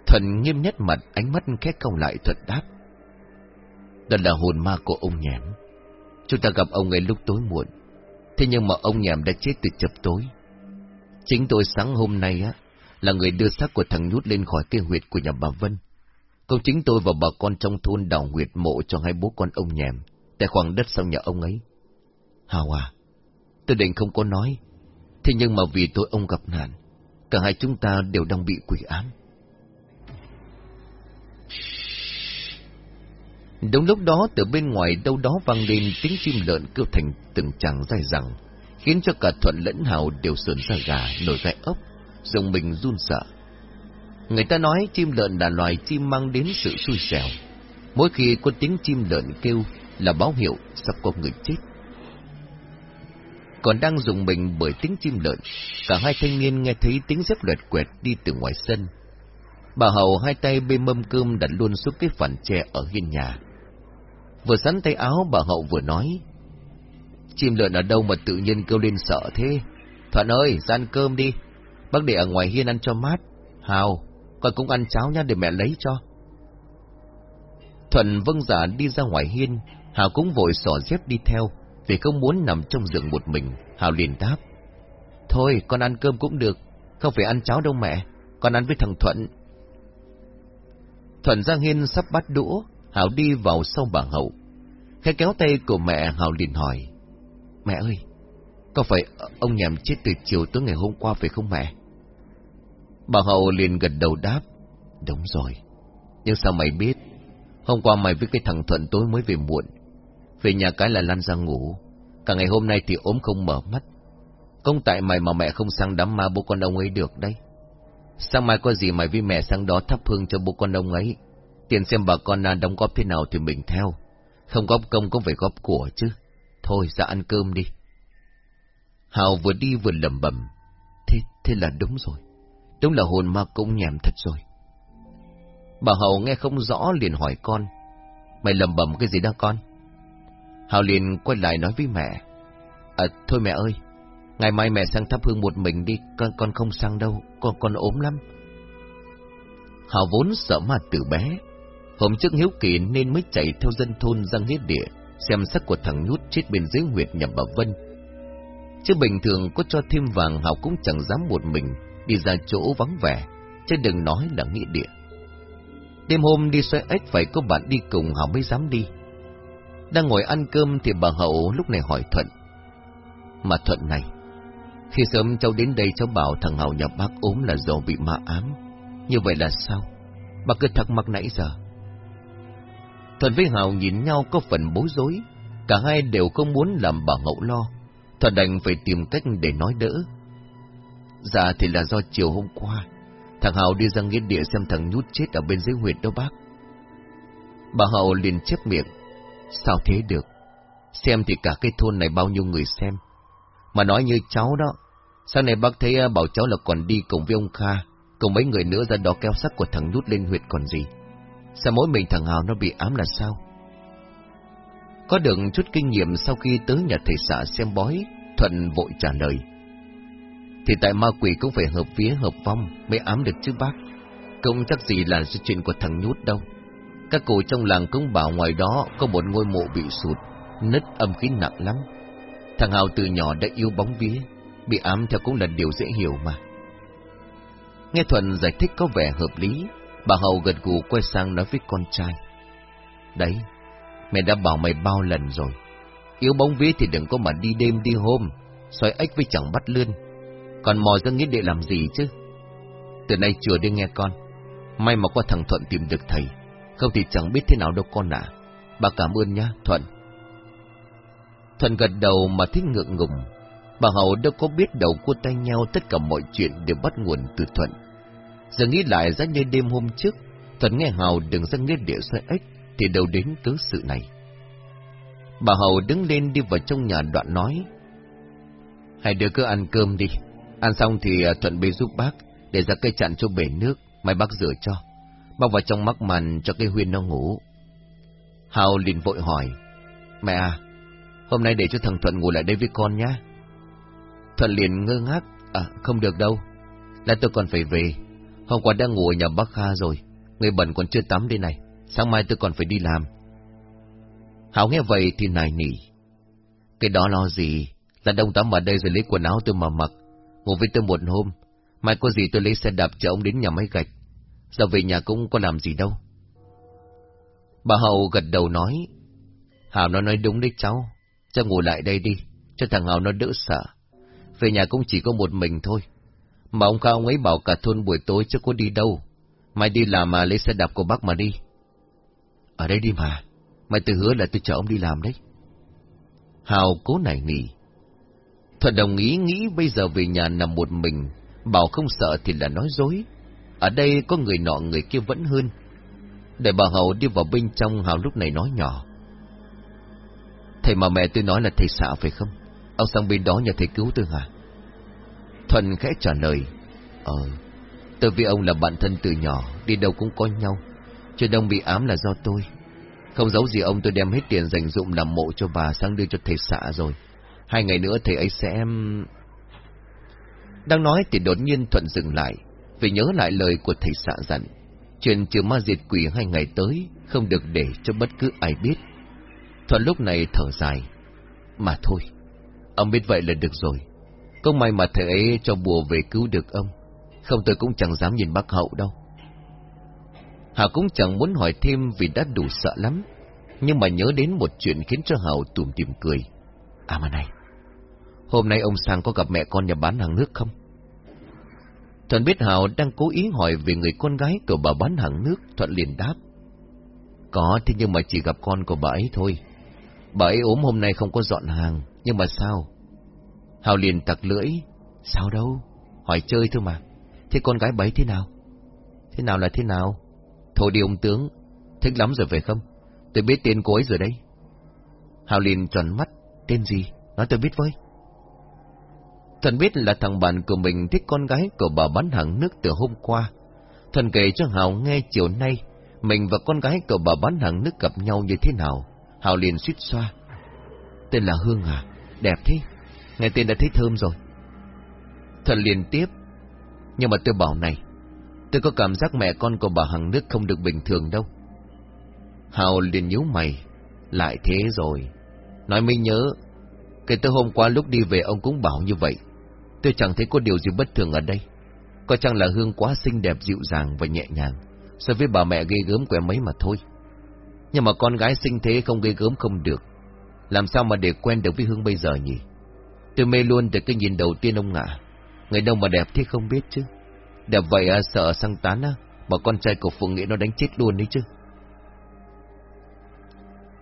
Thuận nghiêm nhất mặt, ánh mắt khét câu lại Thuận đáp. Đó là hồn ma của ông nhảm. Chúng ta gặp ông ấy lúc tối muộn. Thế nhưng mà ông nhảm đã chết từ chập tối. Chính tôi sáng hôm nay á, là người đưa xác của thằng nhút lên khỏi cái huyệt của nhà bà Vân. Công chính tôi và bà con trong thôn đào huyệt mộ cho hai bố con ông nhèm tại khoảng đất sau nhà ông ấy. Hào à, tôi định không có nói, thế nhưng mà vì tôi ông gặp nạn, cả hai chúng ta đều đang bị quỷ ám. Đúng lúc đó từ bên ngoài đâu đó vang lên tiếng chim lợn kêu thành từng tràng dài rằng, khiến cho cả Thuận lẫn Hào đều sườn ra gà, nổi gai ốc, dùng mình run sợ. Người ta nói chim lợn là loài chim mang đến sự xui xẻo. Mỗi khi có tiếng chim lợn kêu là báo hiệu sắp có người chết. Còn đang dùng mình bởi tiếng chim lợn, cả hai thanh niên nghe thấy tiếng dép lẹt quẹt đi từ ngoài sân. Bà Hầu hai tay bê mâm cơm đặt luôn xuống cái phản tre ở hiên nhà. Vừa sắn tay áo bà Hậu vừa nói. Chim lợn ở đâu mà tự nhiên kêu lên sợ thế? Thuận ơi, ra ăn cơm đi. Bác để ở ngoài hiên ăn cho mát. Hào, con cũng ăn cháo nha để mẹ lấy cho. Thuận vâng giả đi ra ngoài hiên, Hào cũng vội xỏ dép đi theo, vì không muốn nằm trong giường một mình, Hào liền đáp. Thôi, con ăn cơm cũng được, không phải ăn cháo đâu mẹ, con ăn với thằng Thuận. Thuận ra hiên sắp bắt đũa, Hào đi vào sau bà Hậu. Khẽ kéo tay của mẹ, Hào liền hỏi. Mẹ ơi, có phải ông nhầm chết từ chiều tới ngày hôm qua phải không mẹ? Bà Hậu liền gật đầu đáp. Đúng rồi. Nhưng sao mày biết? Hôm qua mày với cái thằng Thuận tối mới về muộn. Về nhà cái là lăn ra ngủ. Cả ngày hôm nay thì ốm không mở mắt. Công tại mày mà mẹ không sang đám ma bố con ông ấy được đấy. Sáng mai có gì mày với mẹ sang đó thắp hương cho bố con ông ấy. Tiền xem bà con đóng góp thế nào thì mình theo. Không góp công cũng phải góp của chứ. Thôi ra ăn cơm đi. Hào vừa đi vừa lẩm bẩm. Thế, thế là đúng rồi. Đúng là hồn ma cũng nhèm thật rồi. Bà Hào nghe không rõ liền hỏi con. Mày lầm bầm cái gì đó con? Hào liền quay lại nói với mẹ. À, thôi mẹ ơi, ngày mai mẹ sang thắp hương một mình đi, con con không sang đâu, con con ốm lắm. Hào vốn sợ ma từ bé, hôm trước hiếu kỳ nên mới chạy theo dân thôn ra nghĩa địa, xem sắc của thằng nhút chết bên dưới huyệt nhầm bà Vân. Chứ bình thường có cho thêm vàng Hảo cũng chẳng dám một mình đi ra chỗ vắng vẻ, chứ đừng nói là nghĩa địa. Đêm hôm đi xoay ếch phải có bạn đi cùng Hảo mới dám đi. Đang ngồi ăn cơm thì bà Hậu lúc này hỏi Thuận. Mà Thuận này, khi sớm cháu đến đây cháu bảo thằng Hảo nhà bác ốm là do bị ma ám. Như vậy là sao? Bà cứ thắc mắc nãy giờ. Thuận với Hào nhìn nhau có phần bối rối. Cả hai đều không muốn làm bà Ngậu lo. Thuận đành phải tìm cách để nói đỡ. Dạ thì là do chiều hôm qua, thằng Hào đi ra nghĩa địa xem thằng nhút chết ở bên dưới huyệt đó bác. Bà Hậu liền chép miệng. Sao thế được? Xem thì cả cái thôn này bao nhiêu người xem. Mà nói như cháu đó, sau này bác thấy à, bảo cháu là còn đi cùng với ông Kha, cùng mấy người nữa ra đó kéo sắc của thằng nhút lên huyệt còn gì. Sao mỗi mình thằng Hào nó bị ám là sao? Có được chút kinh nghiệm sau khi tới nhà thầy xã xem bói, Thuận vội trả lời. Thì tại ma quỷ cũng phải hợp vía hợp vong mới ám được chứ bác. Cũng chắc gì là sự chuyện của thằng nhút đâu. Các cụ trong làng cũng bảo ngoài đó có một ngôi mộ bị sụt, nứt âm khí nặng lắm. Thằng Hào từ nhỏ đã yêu bóng vía, bị ám theo cũng là điều dễ hiểu mà. Nghe Thuận giải thích có vẻ hợp lý, bà Hậu gật gù quay sang nói với con trai. Đấy, mẹ đã bảo mày bao lần rồi. yếu bóng vía thì đừng có mà đi đêm đi hôm, xoay ếch với chẳng bắt lươn, còn mò ra nghĩa địa làm gì chứ? Từ nay chùa đi nghe con. May mà qua thằng Thuận tìm được thầy. Không thì chẳng biết thế nào đâu con ạ. Bà cảm ơn nhá, Thuận. Thuận gật đầu mà thích ngượng ngùng. Bà Hậu đâu có biết đầu cua tay nhau tất cả mọi chuyện đều bắt nguồn từ Thuận. Giờ nghĩ lại ra như đêm hôm trước, Thuận nghe Hào đừng ra nghĩa địa xoay ếch, thì đâu đến cớ sự này. Bà hầu đứng lên đi vào trong nhà đoạn nói. hãy đưa cứ ăn cơm đi. Ăn xong thì à, Thuận bê giúp bác, để ra cây chặn cho bể nước, mai bác rửa cho. Bác vào trong mắc màn cho cây huyên nó ngủ. Hào liền vội hỏi. Mẹ à, hôm nay để cho thằng Thuận ngủ lại đây với con nhá. Thuận liền ngơ ngác. À, không được đâu. Là tôi còn phải về. Hôm qua đang ngủ ở nhà bác Kha rồi. Người bẩn còn chưa tắm đây này. Sáng mai tôi còn phải đi làm. Hảo nghe vậy thì nài nỉ. Cái đó lo gì? Là đông tắm ở đây rồi lấy quần áo tôi mà mặc. Ngủ với tôi một hôm. Mai có gì tôi lấy xe đạp chở ông đến nhà máy gạch. Giờ về nhà cũng có làm gì đâu. Bà Hậu gật đầu nói. Hảo nó nói đúng đấy cháu. Cho ngủ lại đây đi. Cho thằng Hảo nó đỡ sợ. Về nhà cũng chỉ có một mình thôi. Mà ông Cao ông ấy bảo cả thôn buổi tối chứ có đi đâu. Mai đi làm mà lấy xe đạp của bác mà đi. Ở đây đi mà. mày tự hứa là tôi chở ông đi làm đấy. Hào cố nảy nỉ. Thuận đồng ý nghĩ bây giờ về nhà nằm một mình. Bảo không sợ thì là nói dối. Ở đây có người nọ người kia vẫn hơn. Để bà Hậu đi vào bên trong, Hào lúc này nói nhỏ. Thầy mà mẹ tôi nói là thầy xạo phải không? Ông sang bên đó nhờ thầy cứu tôi hả? Thuần khẽ trả lời. Ờ, tôi với ông là bạn thân từ nhỏ, đi đâu cũng có nhau. Chuyện Đông bị ám là do tôi. Không giấu gì ông tôi đem hết tiền dành dụng làm mộ cho bà sang đưa cho thầy xã rồi. Hai ngày nữa thầy ấy sẽ... Đang nói thì đột nhiên Thuận dừng lại, vì nhớ lại lời của thầy xã dặn. Chuyện trừ ma diệt quỷ hai ngày tới, không được để cho bất cứ ai biết. Thuận lúc này thở dài. Mà thôi, ông biết vậy là được rồi. Có may mà thầy ấy cho bùa về cứu được ông. Không tôi cũng chẳng dám nhìn bác hậu đâu. Hảo cũng chẳng muốn hỏi thêm vì đã đủ sợ lắm. Nhưng mà nhớ đến một chuyện khiến cho Hào tủm tìm cười. À mà này, hôm nay ông Sang có gặp mẹ con nhà bán hàng nước không? Thuận biết Hào đang cố ý hỏi về người con gái của bà bán hàng nước, Thuận liền đáp. Có, thế nhưng mà chỉ gặp con của bà ấy thôi. Bà ấy ốm hôm nay không có dọn hàng, nhưng mà sao? Hào liền tặc lưỡi. Sao đâu? Hỏi chơi thôi mà. Thế con gái bấy thế nào? Thế nào là thế nào? Thôi đi ông tướng. Thích lắm rồi phải không? Tôi biết tên cô ấy rồi đấy. Hào liền tròn mắt. Tên gì? Nói tôi biết với. Thần biết là thằng bạn của mình thích con gái của bà bán hàng nước từ hôm qua. Thần kể cho Hào nghe chiều nay, mình và con gái của bà bán hàng nước gặp nhau như thế nào. Hào liền suýt xoa. Tên là Hương à? Đẹp thế. Nghe tên đã thấy thơm rồi. thật liền tiếp. Nhưng mà tôi bảo này, tôi có cảm giác mẹ con của bà Hằng Nước không được bình thường đâu. Hào liền nhíu mày. Lại thế rồi. Nói mới nhớ, kể từ hôm qua lúc đi về ông cũng bảo như vậy. Tôi chẳng thấy có điều gì bất thường ở đây. Có chăng là Hương quá xinh đẹp dịu dàng và nhẹ nhàng, so với bà mẹ ghê gớm của em ấy mà thôi. Nhưng mà con gái sinh thế không ghê gớm không được. Làm sao mà để quen được với Hương bây giờ nhỉ? Tôi mê luôn từ cái nhìn đầu tiên ông ngạ. Người đâu mà đẹp thế không biết chứ. Đẹp vậy à, sợ sang tán á, mà con trai của Phượng Nghĩa nó đánh chết luôn đấy chứ.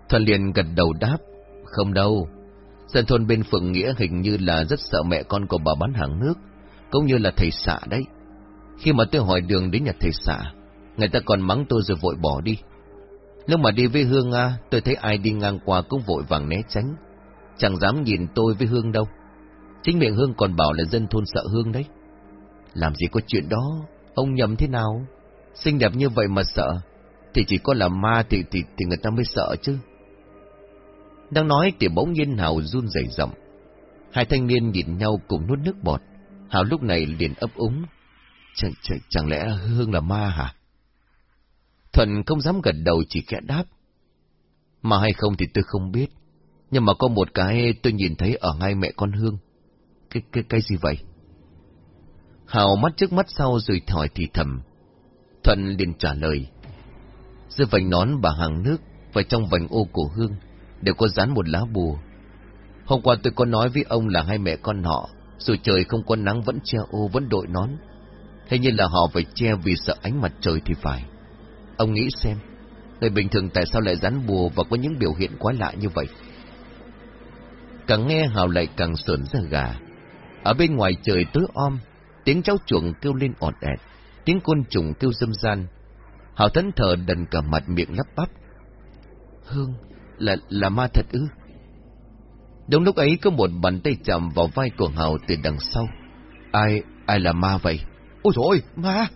Thuần liền gật đầu đáp, không đâu. Dân thôn bên Phượng Nghĩa hình như là rất sợ mẹ con của bà bán hàng nước, cũng như là thầy xạ đấy. Khi mà tôi hỏi đường đến nhà thầy xạ, người ta còn mắng tôi rồi vội bỏ đi. Lúc mà đi với Hương à, tôi thấy ai đi ngang qua cũng vội vàng né tránh. Chẳng dám nhìn tôi với Hương đâu. Chính miệng Hương còn bảo là dân thôn sợ Hương đấy. Làm gì có chuyện đó, ông nhầm thế nào? Xinh đẹp như vậy mà sợ, thì chỉ có là ma thì, thì, thì người ta mới sợ chứ. Đang nói thì bỗng nhiên Hào run rẩy rộng. Hai thanh niên nhìn nhau cùng nuốt nước bọt. Hào lúc này liền ấp úng. Chẳng, chẳng, chẳng lẽ Hương là ma hả? Thuần không dám gật đầu chỉ kẽ đáp. Mà hay không thì tôi không biết. Nhưng mà có một cái tôi nhìn thấy ở ngay mẹ con Hương. Cái, cái, cái gì vậy? Hào mắt trước mắt sau rồi thỏi thì thầm. Thuận liền trả lời. Giữa vành nón bà hàng nước và trong vành ô cổ Hương đều có dán một lá bùa. Hôm qua tôi có nói với ông là hai mẹ con họ, dù trời không có nắng vẫn che ô vẫn đội nón. Hình như là họ phải che vì sợ ánh mặt trời thì phải. Ông nghĩ xem, người bình thường tại sao lại dán bùa và có những biểu hiện quá lạ như vậy? Càng nghe Hào lại càng sờn ra gà. Ở bên ngoài trời tối om, tiếng cháu chuồng kêu lên ọt ẹt, tiếng côn trùng kêu dâm gian. Hào thẫn thờ đần cả mặt miệng lắp bắp. Hương, là, là ma thật ư? Đúng lúc ấy có một bàn tay chạm vào vai của Hào từ đằng sau. Ai, ai là ma vậy? Ôi dồi ma!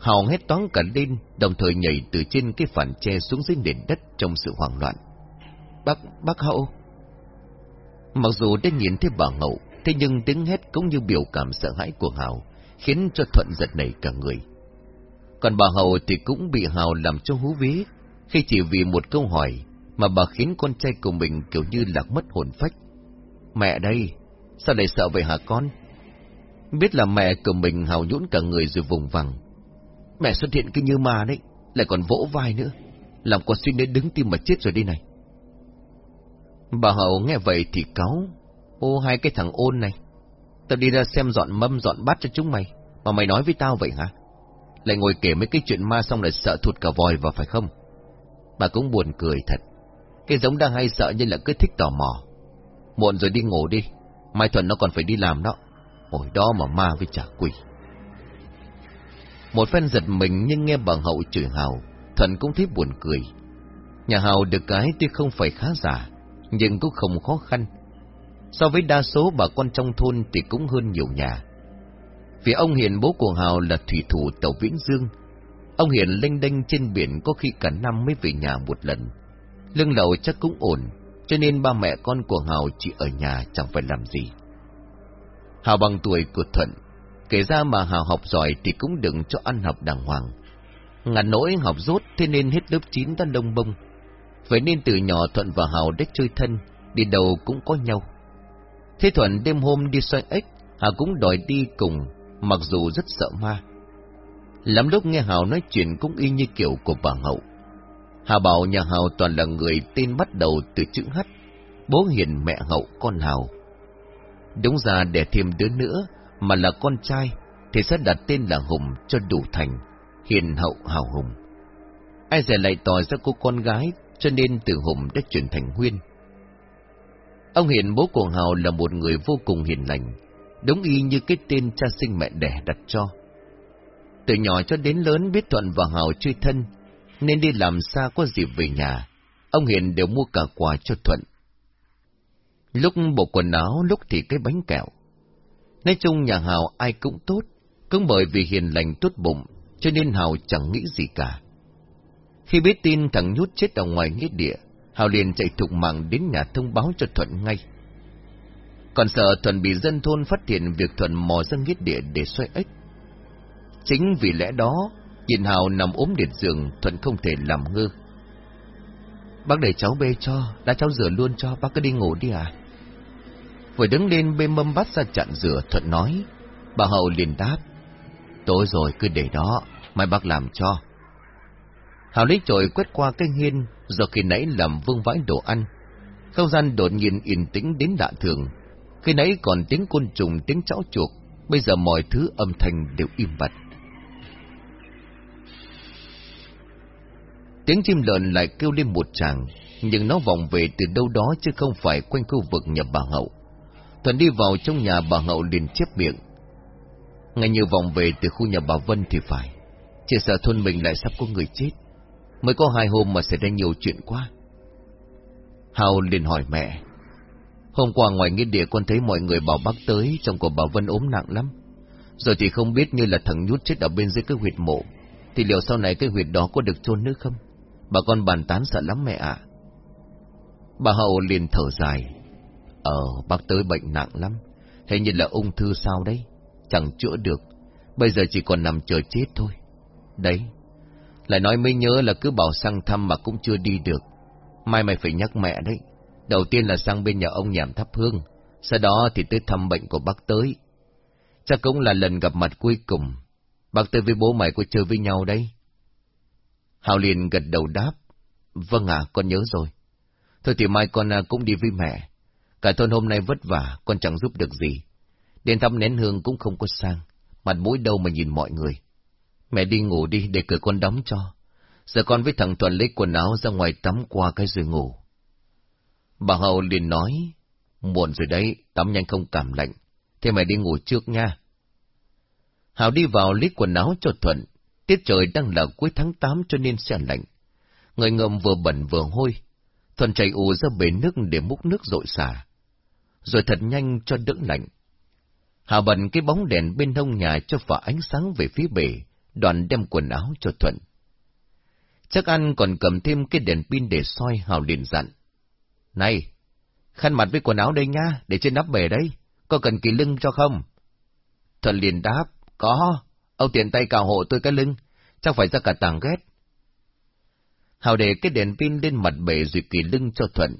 Hào hét toán cả lên, đồng thời nhảy từ trên cái phản tre xuống dưới nền đất trong sự hoảng loạn. Bác, bác Hậu! Mặc dù đã nhìn thấy bà Hậu, thế nhưng tiếng hét cũng như biểu cảm sợ hãi của Hào, khiến cho Thuận giật nảy cả người. Còn bà Hậu thì cũng bị Hào làm cho hú vía, khi chỉ vì một câu hỏi mà bà khiến con trai của mình kiểu như lạc mất hồn phách. Mẹ đây, sao lại sợ vậy hả con? Biết là mẹ của mình Hào nhũn cả người rồi vùng vằng. Mẹ xuất hiện cứ như ma đấy, lại còn vỗ vai nữa, làm con suy đến đứng tim mà chết rồi đi này. Bà Hậu nghe vậy thì cáu, ô hai cái thằng ôn này, tao đi ra xem dọn mâm dọn bát cho chúng mày, mà mày nói với tao vậy hả? Lại ngồi kể mấy cái chuyện ma xong lại sợ thụt cả vòi vào phải không? Bà cũng buồn cười thật. Cái giống đang hay sợ nhưng là cứ thích tò mò. Muộn rồi đi ngủ đi. Mai Thuần nó còn phải đi làm đó. Ôi đó mà ma với trả quỷ. Một phen giật mình nhưng nghe bà Hậu chửi Hào, Thuần cũng thấy buồn cười. Nhà Hào được cái tuy không phải khá giả, nhưng cũng không khó khăn. So với đa số bà con trong thôn thì cũng hơn nhiều nhà. Vì ông Hiền bố của Hào là thủy thủ tàu Viễn Dương. Ông Hiền lênh đênh trên biển có khi cả năm mới về nhà một lần. Lương lậu chắc cũng ổn, cho nên ba mẹ con của Hào chỉ ở nhà chẳng phải làm gì. Hào bằng tuổi của Thuận, kể ra mà Hào học giỏi thì cũng đừng cho ăn học đàng hoàng. Ngàn nỗi học rốt thế nên hết lớp 9 đã đông bông. Vậy nên từ nhỏ Thuận và Hào đã chơi thân, đi đâu cũng có nhau. Thế Thuận đêm hôm đi xoay ếch, Hào cũng đòi đi cùng, mặc dù rất sợ ma. Lắm lúc nghe Hào nói chuyện cũng y như kiểu của bà Hậu. Hà bảo nhà Hào toàn là người tên bắt đầu từ chữ H, bố hiền mẹ hậu con Hào. Đúng ra để thêm đứa nữa, mà là con trai, thì sẽ đặt tên là Hùng cho đủ thành, hiền hậu hào hùng. Ai dè lại tỏ ra cô con gái, cho nên từ Hùng đã chuyển thành Huyên. Ông Hiền bố của Hào là một người vô cùng hiền lành, đúng y như cái tên cha sinh mẹ đẻ đặt cho. Từ nhỏ cho đến lớn biết Thuận và Hào chơi thân, nên đi làm xa có dịp về nhà, ông Hiền đều mua cả quà cho Thuận. Lúc bộ quần áo, lúc thì cái bánh kẹo. Nói chung nhà Hào ai cũng tốt, cũng bởi vì hiền lành tốt bụng, cho nên Hào chẳng nghĩ gì cả. Khi biết tin thằng nhút chết ở ngoài nghĩa địa, Hào liền chạy thục mạng đến nhà thông báo cho Thuận ngay. Còn sợ Thuận bị dân thôn phát hiện việc Thuận mò ra nghĩa địa để xoay ếch. Chính vì lẽ đó, nhìn Hào nằm ốm liệt giường, Thuận không thể làm ngơ. Bác để cháu bê cho, đã cháu rửa luôn cho, bác cứ đi ngủ đi à? Vừa đứng lên bê mâm bát ra chặn rửa, Thuận nói. Bà Hậu liền đáp. Tối rồi cứ để đó, mai bác làm cho. Thảo lấy chổi quét qua cái hiên, do khi nãy làm vương vãi đồ ăn. Không gian đột nhiên yên tĩnh đến lạ thường. Khi nãy còn tiếng côn trùng, tiếng cháo chuột, bây giờ mọi thứ âm thanh đều im bặt. Tiếng chim lợn lại kêu lên một tràng, nhưng nó vọng về từ đâu đó chứ không phải quanh khu vực nhà bà Hậu. Thuận đi vào trong nhà bà Hậu liền chép miệng. Ngay như vòng về từ khu nhà bà Vân thì phải. Chỉ sợ thôn mình lại sắp có người chết. Mới có hai hôm mà xảy ra nhiều chuyện quá. Hào liền hỏi mẹ. Hôm qua ngoài nghĩa địa con thấy mọi người bảo bác tới, trong của bà Vân ốm nặng lắm. Rồi thì không biết như là thằng nhút chết ở bên dưới cái huyệt mộ, thì liệu sau này cái huyệt đó có được chôn nữa không? Bà con bàn tán sợ lắm mẹ ạ. Bà Hậu liền thở dài. Ờ, bác tới bệnh nặng lắm. Hình như là ung thư sao đấy. Chẳng chữa được. Bây giờ chỉ còn nằm chờ chết thôi. Đấy. Lại nói mới nhớ là cứ bảo sang thăm mà cũng chưa đi được. Mai mày phải nhắc mẹ đấy. Đầu tiên là sang bên nhà ông nhảm thắp hương. Sau đó thì tới thăm bệnh của bác tới. Chắc cũng là lần gặp mặt cuối cùng. Bác tới với bố mày có chơi với nhau đấy. Hào liền gật đầu đáp. Vâng ạ, con nhớ rồi. Thôi thì mai con à, cũng đi với mẹ. Cả thôn hôm nay vất vả, con chẳng giúp được gì. Đến thăm nén hương cũng không có sang, mặt mũi đâu mà nhìn mọi người. Mẹ đi ngủ đi để cửa con đóng cho. Giờ con với thằng Thuận lấy quần áo ra ngoài tắm qua cái rồi ngủ. Bà Hậu liền nói, muộn rồi đấy, tắm nhanh không cảm lạnh. Thế mày đi ngủ trước nha. Hào đi vào lấy quần áo cho Thuận, Tiết trời đang là cuối tháng 8 cho nên xe lạnh. Người ngầm vừa bẩn vừa hôi. Thuận chạy ù ra bể nước để múc nước rội xả. Rồi thật nhanh cho đỡ lạnh. Hà bẩn cái bóng đèn bên hông nhà cho phả ánh sáng về phía bể, đoàn đem quần áo cho Thuận. Chắc ăn còn cầm thêm cái đèn pin để soi Hào liền dặn. Này, khăn mặt với quần áo đây nha, để trên nắp bể đấy, có cần kỳ lưng cho không? Thuận liền đáp, có, ông tiền tay cào hộ tôi cái lưng, chắc phải ra cả tàng ghét. Hào để cái đèn pin lên mặt bể rồi kỳ lưng cho Thuận.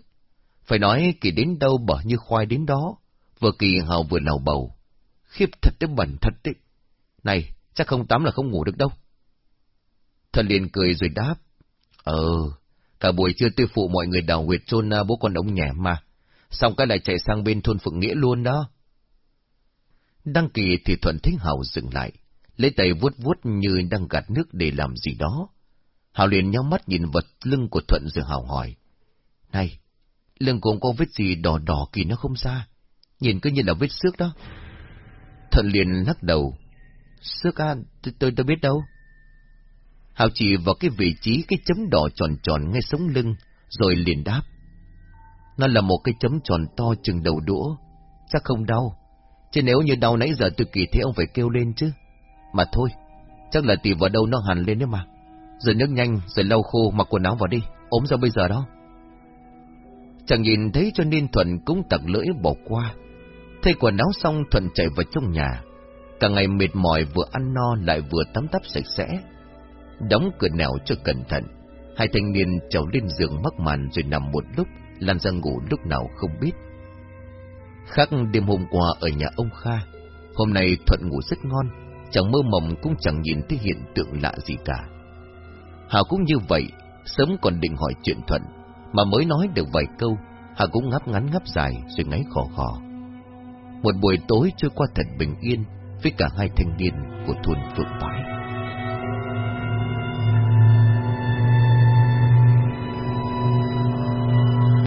Phải nói kỳ đến đâu bỏ như khoai đến đó, vừa kỳ Hào vừa nào bầu. Khiếp thật đấy bẩn thật đấy. Này, chắc không tắm là không ngủ được đâu. Thần liền cười rồi đáp. Ờ, cả buổi trưa tôi phụ mọi người đào huyệt chôn à, bố con ống nhẹ mà. Xong cái lại chạy sang bên thôn Phượng Nghĩa luôn đó. Đăng kỳ thì Thuận thích Hảo dừng lại, lấy tay vuốt vuốt như đang gạt nước để làm gì đó. Hảo liền nhau mắt nhìn vật lưng của Thuận rồi Hảo hỏi. Này, lưng cũng có vết gì đỏ đỏ kỳ nó không ra, nhìn cứ như là vết xước đó. Thuận liền lắc đầu sức à, tôi, tôi, tôi biết đâu. Hào chỉ vào cái vị trí cái chấm đỏ tròn tròn ngay sống lưng, rồi liền đáp. Nó là một cái chấm tròn to chừng đầu đũa, chắc không đau. Chứ nếu như đau nãy giờ tôi kỳ thế ông phải kêu lên chứ. Mà thôi, chắc là tìm vào đâu nó hẳn lên đấy mà. Rồi nước nhanh, rồi lau khô, mặc quần áo vào đi, ốm ra bây giờ đó. Chẳng nhìn thấy cho nên Thuận cũng tặc lưỡi bỏ qua. Thay quần áo xong Thuận chạy vào trong nhà. Cả ngày mệt mỏi vừa ăn no lại vừa tắm tắp sạch sẽ. Đóng cửa nẻo cho cẩn thận. Hai thanh niên trèo lên giường mắc màn rồi nằm một lúc, lăn ra ngủ lúc nào không biết. Khác đêm hôm qua ở nhà ông Kha, hôm nay Thuận ngủ rất ngon, chẳng mơ mộng cũng chẳng nhìn thấy hiện tượng lạ gì cả. Hào cũng như vậy, sớm còn định hỏi chuyện Thuận, mà mới nói được vài câu, Hà cũng ngáp ngắn ngáp dài rồi ngáy khò khò. Một buổi tối trôi qua thật bình yên với cả hai thanh niên của thôn Phượng Bãi.